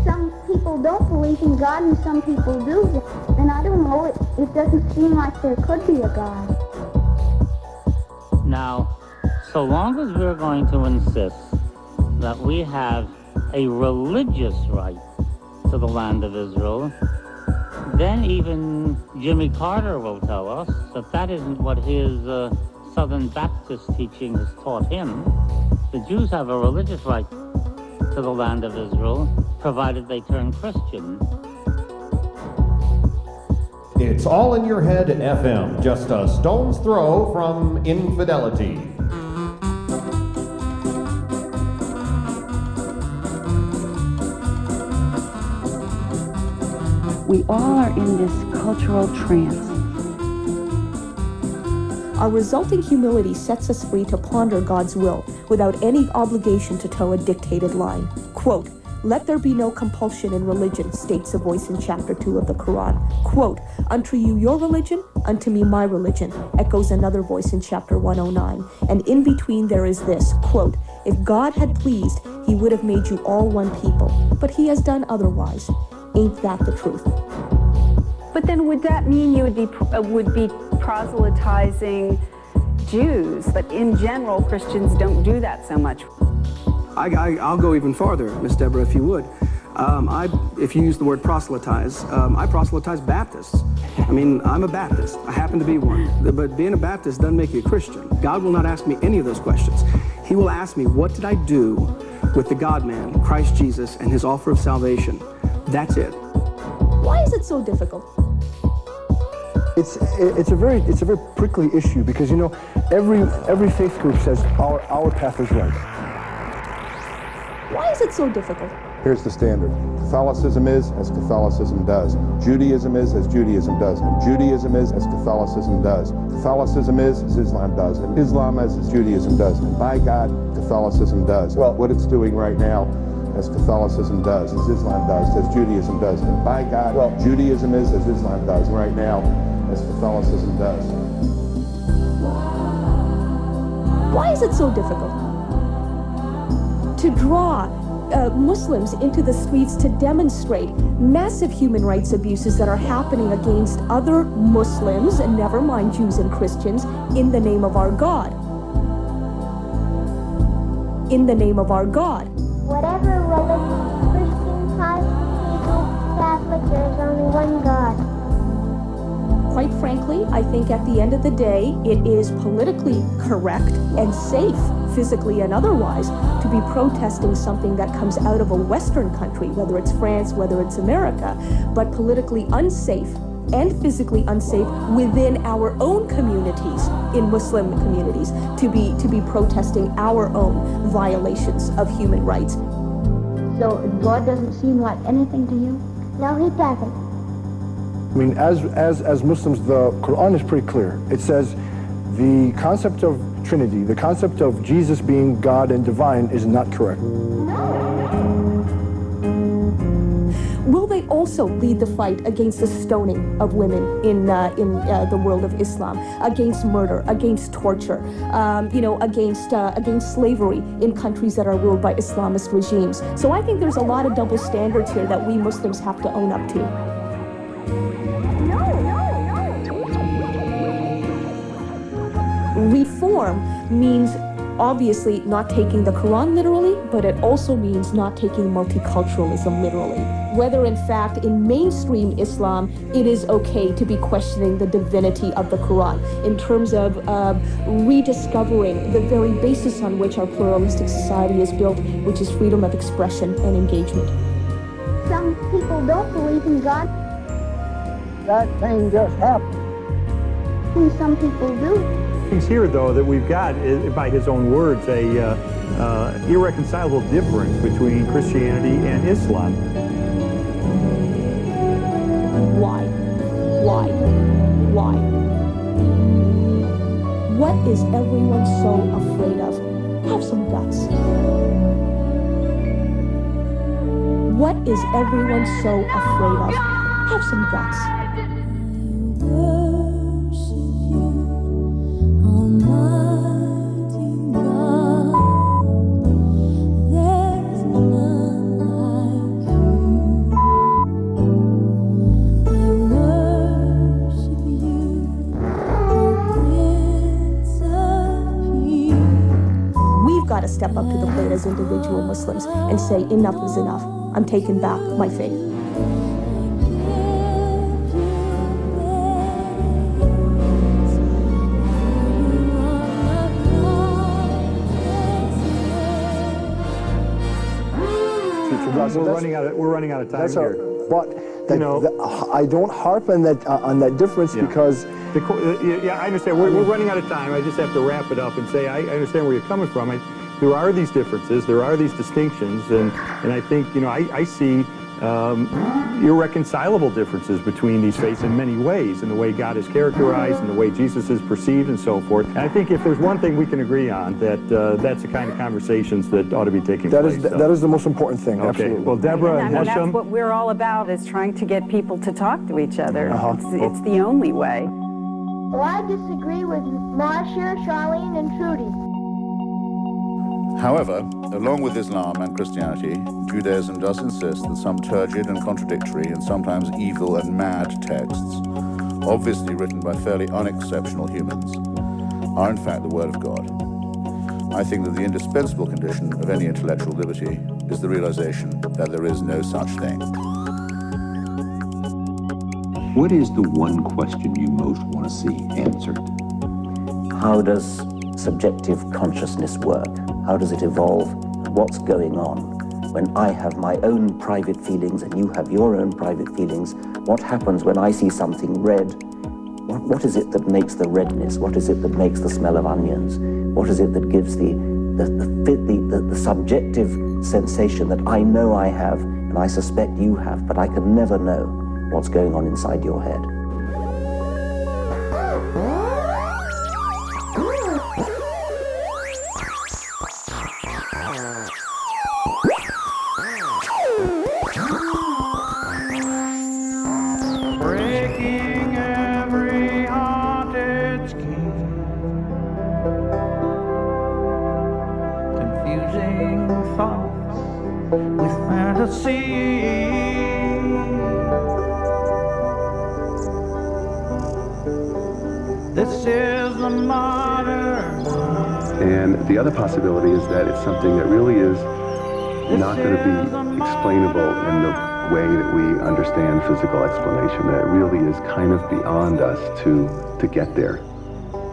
[SPEAKER 37] Some people don't believe in God and some people do. And I don't know, it, it doesn't seem like there could be a God.
[SPEAKER 36] Now, so long as we're going to insist that we have a religious right to the land of Israel, then even Jimmy Carter will tell us that that isn't what his uh, Southern Baptist teaching has taught him. The Jews have a religious right to the land of Israel, provided they turn Christian.
[SPEAKER 45] It's all in your head FM, just a stone's throw from infidelity.
[SPEAKER 46] We all are in this cultural trance.
[SPEAKER 47] Our resulting humility sets us free to ponder God's will without any obligation to toe a dictated line. Quote, let there be no compulsion in religion, states a voice in chapter 2 of the Quran. Quote, Unto you your religion, unto me my religion, echoes another voice in chapter 109. And in between there is this, quote, If God had pleased, he would have made you all one people, but he has done otherwise. Ain't that the truth?
[SPEAKER 33] But then would that mean you would be, uh, would be proselytizing Jews? But in general, Christians don't do that so much.
[SPEAKER 44] I, will go even farther, Miss Deborah, if you would. Um, I, if you use the word proselytize, um, I proselytize Baptists. I mean, I'm a Baptist. I happen to be one. But being a Baptist doesn't make you a Christian. God will not ask me any of those questions. He will ask me, what did I do with the God-man, Christ Jesus, and his offer of salvation? That's it.
[SPEAKER 47] Why is it so difficult?
[SPEAKER 48] it's it's a very it's a very prickly issue because you know every every faith group says our our path is right.
[SPEAKER 47] Why is it so difficult?
[SPEAKER 44] Here's the standard. Catholicism is as Catholicism does. Judaism is as Judaism does. And Judaism is as Catholicism does. Catholicism is as Islam does. And Islam is as Judaism does. And by God, Catholicism does. Well, what it's doing right now as Catholicism does, as Islam does, as Judaism does. And by God, well, Judaism is as Islam does right now, as Catholicism does.
[SPEAKER 47] Why is it so difficult to draw uh, Muslims into the streets to demonstrate massive human rights abuses that are happening against other Muslims, and never mind Jews and Christians, in the name of our God? In the name of our God.
[SPEAKER 37] Whatever religion, Christian, Protestant, Catholic, there's only one God.
[SPEAKER 47] Quite frankly, I think at the end of the day, it is politically correct and safe, physically and otherwise, to be protesting something that comes out of a Western country, whether it's France, whether it's America, but politically unsafe and physically unsafe within our own communities, in Muslim communities, to be to be protesting our own violations of human rights.
[SPEAKER 37] So God doesn't seem like anything to you? No, he doesn't.
[SPEAKER 48] I mean, as, as, as Muslims, the Quran is pretty clear. It says the concept of Trinity, the concept of Jesus being God and divine is not correct.
[SPEAKER 47] Will also lead the fight against the stoning of women in, uh, in uh, the world of Islam, against murder, against torture, um, you know, against, uh, against slavery in countries that are ruled by Islamist regimes? So I think there's a lot of double standards here that we Muslims have to own up to. Reform means obviously not taking the Quran literally, but it also means not taking multiculturalism literally. Whether in fact in mainstream Islam it is okay to be questioning the divinity of the Quran in terms of uh, rediscovering the very basis on which our pluralistic society is built, which is freedom of expression and engagement.
[SPEAKER 37] Some people don't believe in God.
[SPEAKER 49] That thing just happened.
[SPEAKER 37] And some people do.
[SPEAKER 42] Things here, though, that we've got, is, by his own words, a uh, uh, irreconcilable difference between Christianity and Islam.
[SPEAKER 47] Why? What is everyone so afraid of? Have some guts. What is everyone so afraid of? Have some guts. We've got to step up to the plate as individual Muslims and say enough is enough. I'm taking back my faith.
[SPEAKER 42] We're running out of, we're running out of time here.
[SPEAKER 48] a, but that,
[SPEAKER 42] You know-
[SPEAKER 48] the- I don't harp on that uh, on that difference
[SPEAKER 42] Yeah.
[SPEAKER 48] because
[SPEAKER 42] The uh, yeah, yeah, I understand. We're, we're running out of time. I just have to wrap it up and say I, I understand where you're coming from. I, there are these differences. There are these distinctions, and and I think you know I, I see um, irreconcilable differences between these faiths in many ways, in the way God is characterized, and the way Jesus is perceived, and so forth. And I think if there's one thing we can agree on, that uh, that's the kind of conversations that ought to be taking
[SPEAKER 48] that
[SPEAKER 42] place.
[SPEAKER 48] is
[SPEAKER 42] so.
[SPEAKER 48] that is the most important thing.
[SPEAKER 42] Okay.
[SPEAKER 48] Absolutely.
[SPEAKER 42] Well, Deborah
[SPEAKER 50] I
[SPEAKER 42] and
[SPEAKER 50] mean, that's what we're all about is trying to get people to talk to each other.
[SPEAKER 48] Uh-huh.
[SPEAKER 50] It's, it's the only way.
[SPEAKER 37] Well, I disagree with Marcia, Charlene, and Trudy.
[SPEAKER 51] However, along with Islam and Christianity, Judaism does insist that some turgid and contradictory and sometimes evil and mad texts, obviously written by fairly unexceptional humans, are in fact the Word of God. I think that the indispensable condition of any intellectual liberty is the realization that there is no such thing.
[SPEAKER 52] What is the one question you most want to see answered?
[SPEAKER 53] How does subjective consciousness work? How does it evolve? What's going on? When I have my own private feelings and you have your own private feelings, what happens when I see something red? What,
[SPEAKER 54] what is it that makes the redness? What is it that makes the smell of onions? What is it that gives the, the, the, the, the, the subjective sensation that I know I have and I suspect you have, but I can never know what's going on inside your head?
[SPEAKER 26] The
[SPEAKER 31] other possibility is that it's something that really is not going to be explainable in the way that we understand physical explanation, that it really is kind of beyond us to, to get there.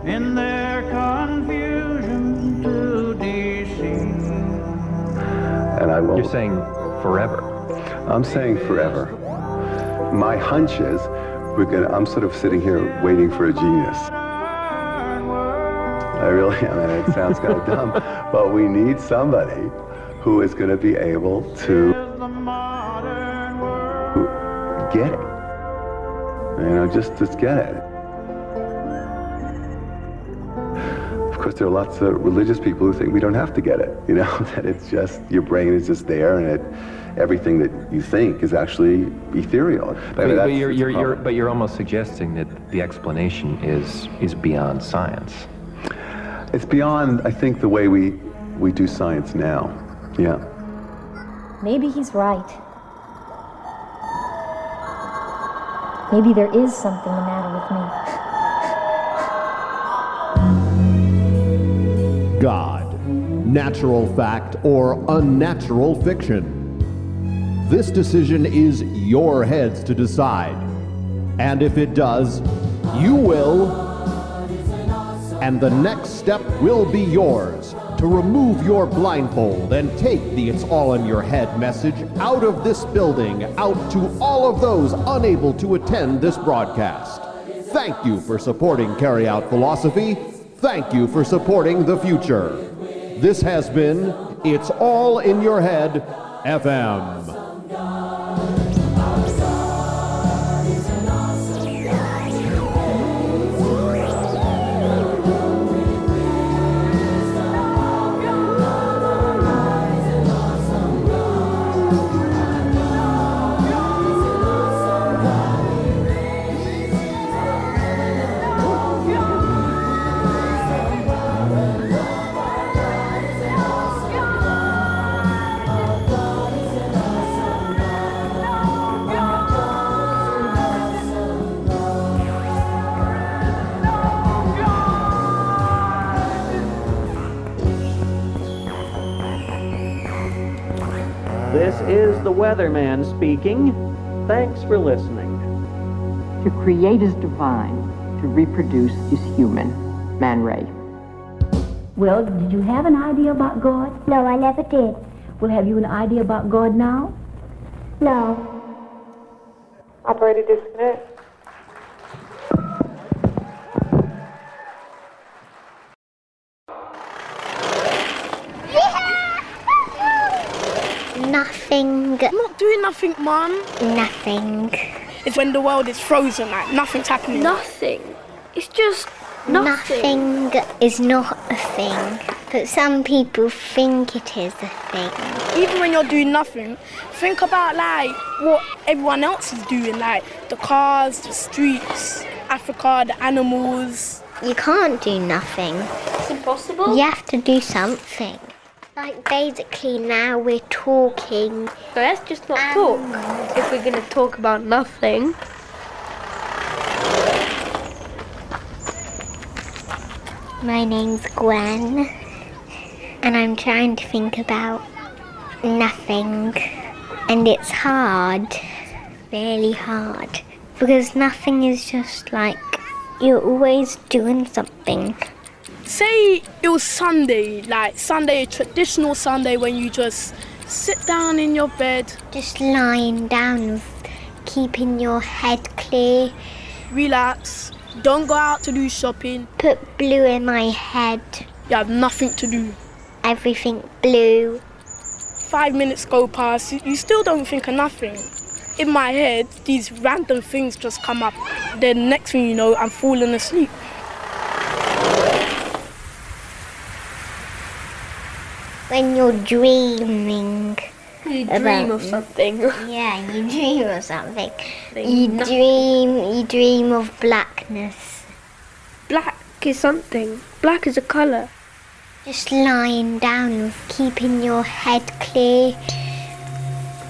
[SPEAKER 26] in their confusion to deceive.
[SPEAKER 31] And I will.
[SPEAKER 55] You're saying forever.
[SPEAKER 31] I'm saying forever. My hunch is we're gonna. I'm sort of sitting here waiting for a genius. I really am, and it sounds kind of dumb, but we need somebody who is going to be able to get it. You know, just just get it. Of course, there are lots of religious people who think we don't have to get it. You know, that it's just your brain is just there, and it everything that you think is actually ethereal. I mean,
[SPEAKER 55] But, but you're, you're, you're, but you're almost suggesting that the explanation is is beyond science.
[SPEAKER 31] It's beyond, I think, the way we we do science now. Yeah.
[SPEAKER 56] Maybe he's right. Maybe there is something the matter with me.
[SPEAKER 57] God, natural fact or unnatural fiction. This decision is your heads to decide. And if it does, you will. And the next step will be yours to remove your blindfold and take the It's All in Your Head message out of this building, out to all of those unable to attend this broadcast. Thank you for supporting Carry Out Philosophy. Thank you for supporting the future. This has been It's All in Your Head FM.
[SPEAKER 40] Is the weatherman speaking. Thanks for listening.
[SPEAKER 58] To create is divine, to reproduce is human. Man Ray.
[SPEAKER 37] Well, did you have an idea about God? No, I never did. Well, have you an idea about God now? No.
[SPEAKER 59] Operator disconnect.
[SPEAKER 60] Nothing.
[SPEAKER 61] I'm not doing nothing, Mum.
[SPEAKER 60] Nothing.
[SPEAKER 61] It's when the world is frozen, like nothing's happening.
[SPEAKER 60] Nothing. It's just nothing. is not a thing, but some people think it is a thing.
[SPEAKER 61] Even when you're doing nothing, think about like what everyone else is doing, like the cars, the streets, Africa, the animals.
[SPEAKER 60] You can't do nothing.
[SPEAKER 61] It's impossible.
[SPEAKER 60] You have to do something. Like basically now we're talking.
[SPEAKER 62] So let's just not talk. If we're going to talk about nothing.
[SPEAKER 60] My name's Gwen, and I'm trying to think about nothing. And it's hard, really hard, because nothing is just like you're always doing something.
[SPEAKER 61] Say it was Sunday, like Sunday, a traditional Sunday, when you just sit down in your bed,
[SPEAKER 60] just lying down, keeping your head clear,
[SPEAKER 61] relax. Don't go out to do shopping.
[SPEAKER 60] Put blue in my head.
[SPEAKER 61] You have nothing to do.
[SPEAKER 60] Everything blue.
[SPEAKER 61] Five minutes go past, you still don't think of nothing. In my head, these random things just come up. Then next thing you know, I'm falling asleep.
[SPEAKER 60] When you're dreaming.
[SPEAKER 37] You
[SPEAKER 60] about-
[SPEAKER 37] dream of something.
[SPEAKER 60] Yeah, you dream of something. You
[SPEAKER 37] nothing.
[SPEAKER 60] dream. You dream of blackness.
[SPEAKER 37] Black is something. Black is a colour.
[SPEAKER 60] Just lying down keeping your head clear.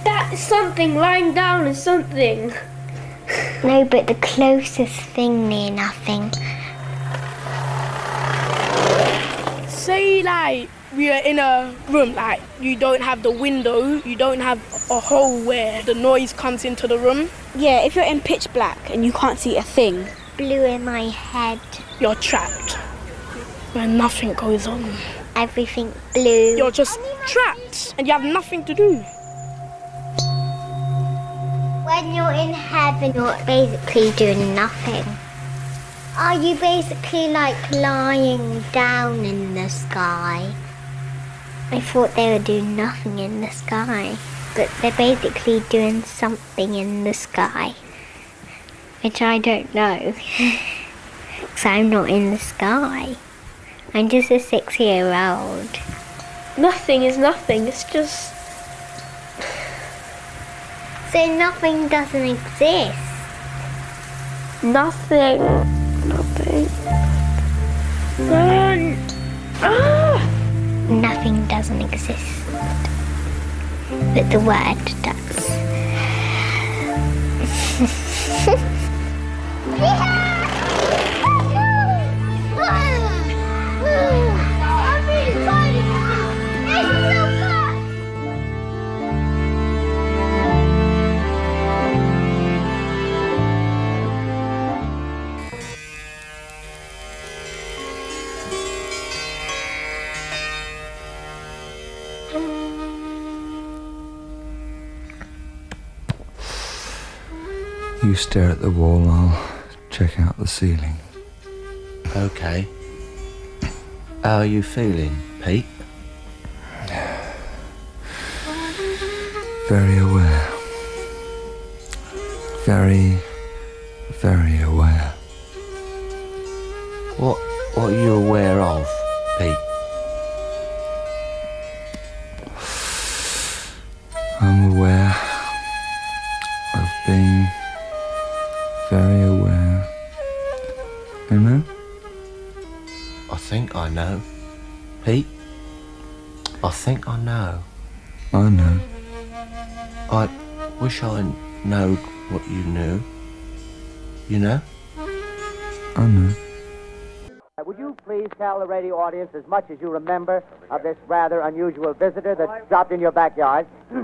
[SPEAKER 37] That is something. Lying down is something.
[SPEAKER 60] No, but the closest thing near nothing.
[SPEAKER 61] Say like we are in a room, like you don't have the window, you don't have a hole where the noise comes into the room.
[SPEAKER 63] Yeah, if you're in pitch black and you can't see a thing.
[SPEAKER 60] Blue in my head.
[SPEAKER 61] You're trapped. Where nothing goes on.
[SPEAKER 60] Everything blue.
[SPEAKER 61] You're just trapped and you have nothing to do.
[SPEAKER 60] When you're in heaven, you're basically doing nothing. Are you basically like lying down in the sky? I thought they were doing nothing in the sky, but they're basically doing something in the sky, which I don't know. Because I'm not in the sky. I'm just a six year old.
[SPEAKER 37] Nothing is nothing. It's just.
[SPEAKER 60] So nothing doesn't exist.
[SPEAKER 37] Nothing. Nothing. Run! Ah!
[SPEAKER 60] Nothing doesn't exist. But the word does.
[SPEAKER 64] stare at the wall, I'll check out the ceiling.
[SPEAKER 65] Okay. How are you feeling, Pete?
[SPEAKER 64] Very aware. Very, very aware.
[SPEAKER 65] What what are you aware of, Pete?
[SPEAKER 64] Know.
[SPEAKER 65] I know. I wish I know what you knew. You know?
[SPEAKER 64] I know.
[SPEAKER 66] Would you please tell the radio audience as much as you remember of this rather unusual visitor that dropped in your backyard?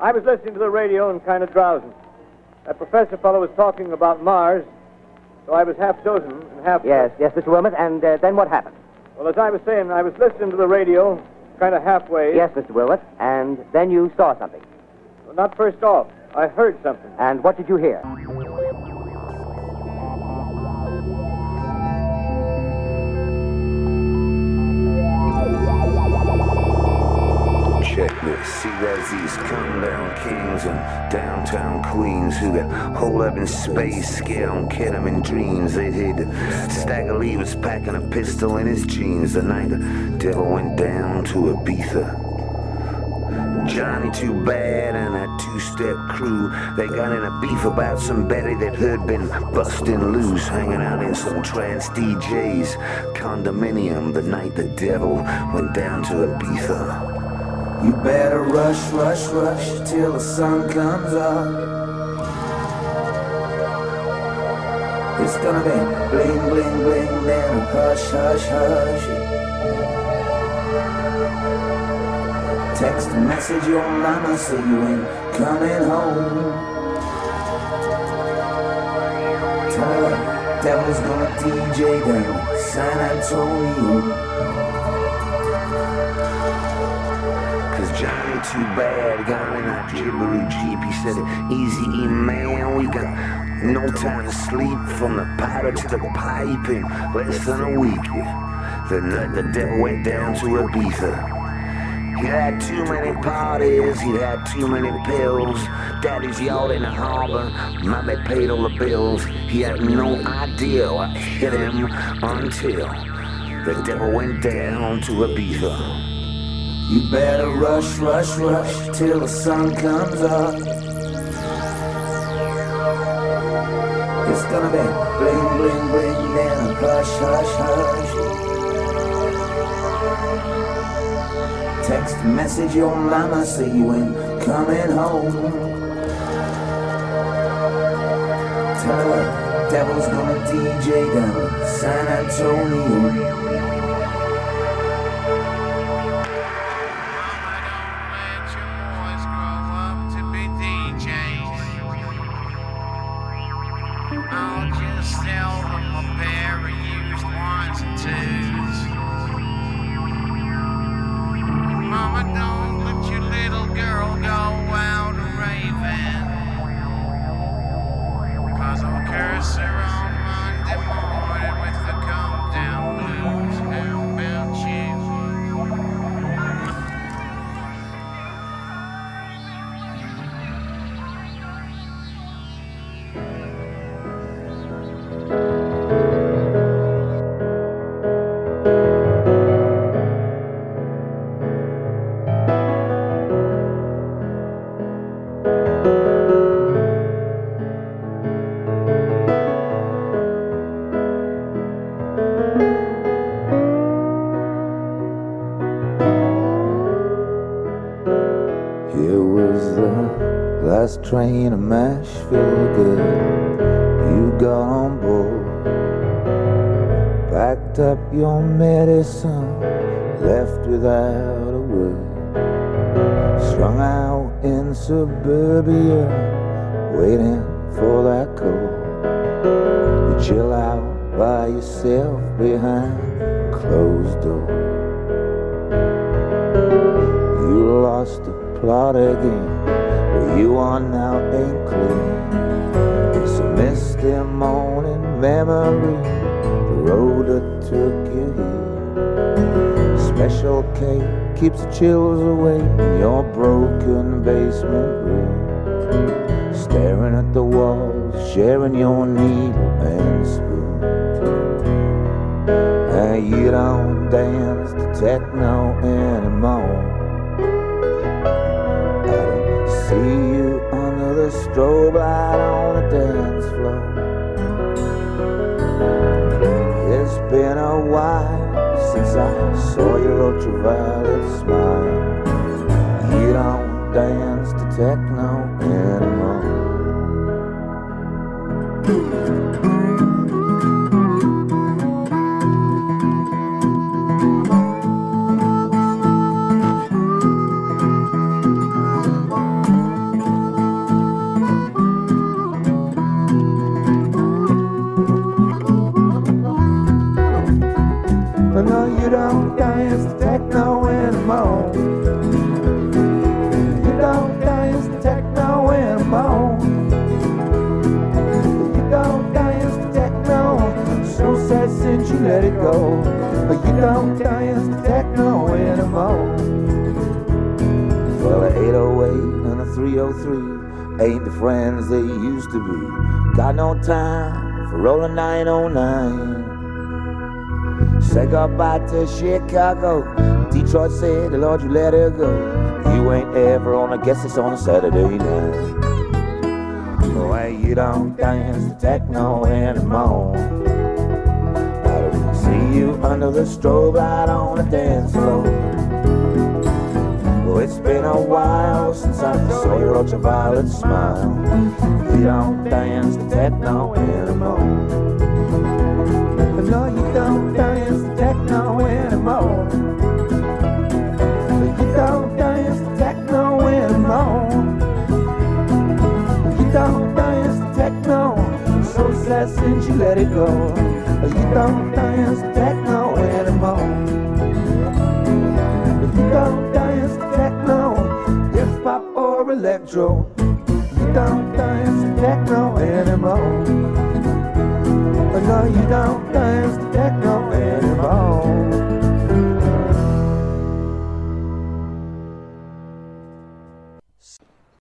[SPEAKER 42] I was listening to the radio and kind of drowsing. That professor fellow was talking about Mars, so I was half dozing and half.
[SPEAKER 66] Yes, yes, Mr. Wilmuth. And uh, then what happened?
[SPEAKER 42] Well, as I was saying, I was listening to the radio, kind of halfway.
[SPEAKER 66] Yes, Mr. Wilmuth. And then you saw something.
[SPEAKER 42] Well, not first off. I heard something.
[SPEAKER 66] And what did you hear?
[SPEAKER 3] See, there's these come down kings and downtown queens who get holed up in space, scared on ketamine dreams. They hid. Stagger Lee was packing a pistol in his jeans the night the devil went down to Ibiza. Johnny Too Bad and that two-step crew, they got in a beef about some Betty that had been busting loose, hanging out in some trance DJ's condominium the night the devil went down to Ibiza.
[SPEAKER 67] You better rush, rush, rush till the sun comes up. It's gonna be bling, bling, bling, then hush, hush, hush. Text a message your mama say you ain't coming home. Tell her devil's gonna DJ down San Antonio.
[SPEAKER 68] Too bad. Gone in a jibbery jeep. He said, Easy, man, we got no time to sleep from the powder to the pipe in less than a week. The night the devil went down to Ibiza. He'd had too many parties, he'd had too many pills. Daddy's yacht in the harbor, mommy paid all the bills. He had no idea what hit him until the devil went down to Ibiza.
[SPEAKER 67] You better rush, rush, rush till the sun comes up. It's gonna be bling, bling, bling, then a hush, hush, hush. Text message your mama, say you ain't coming home. Tell her devil's gonna DJ down San Antonio. Train to Nashville again. You got on board, packed up your medicine, left without a word. Strung out in suburbia, waiting for that call. You chill out by yourself behind closed doors. You lost the plot again, you are now ain't clear. It's a misty morning memory, the road that took you here. Special K keeps the chills away in your broken basement room. Staring at the walls, sharing your needle and spoon. And you don't dance to techno anymore. See you under the strobe light on the dance floor. It's been a while since I saw your ultraviolet smile. You don't dance to 303 ain't the friends they used to be. Got no time for rolling 909. Say goodbye to Chicago. Detroit said, the Lord, you let her go. You ain't ever on, I guess it's on a Saturday night. Boy, you don't dance to techno anymore. I don't see you under the strobe light on the dance floor. It's been a while since I saw your ultraviolet smile. You don't dance to techno anymore. No, you don't dance to techno anymore. You don't dance to techno anymore. You don't dance to techno. So sad since you let it go. You don't dance electro. You don't dance to techno anymore. No, you don't dance.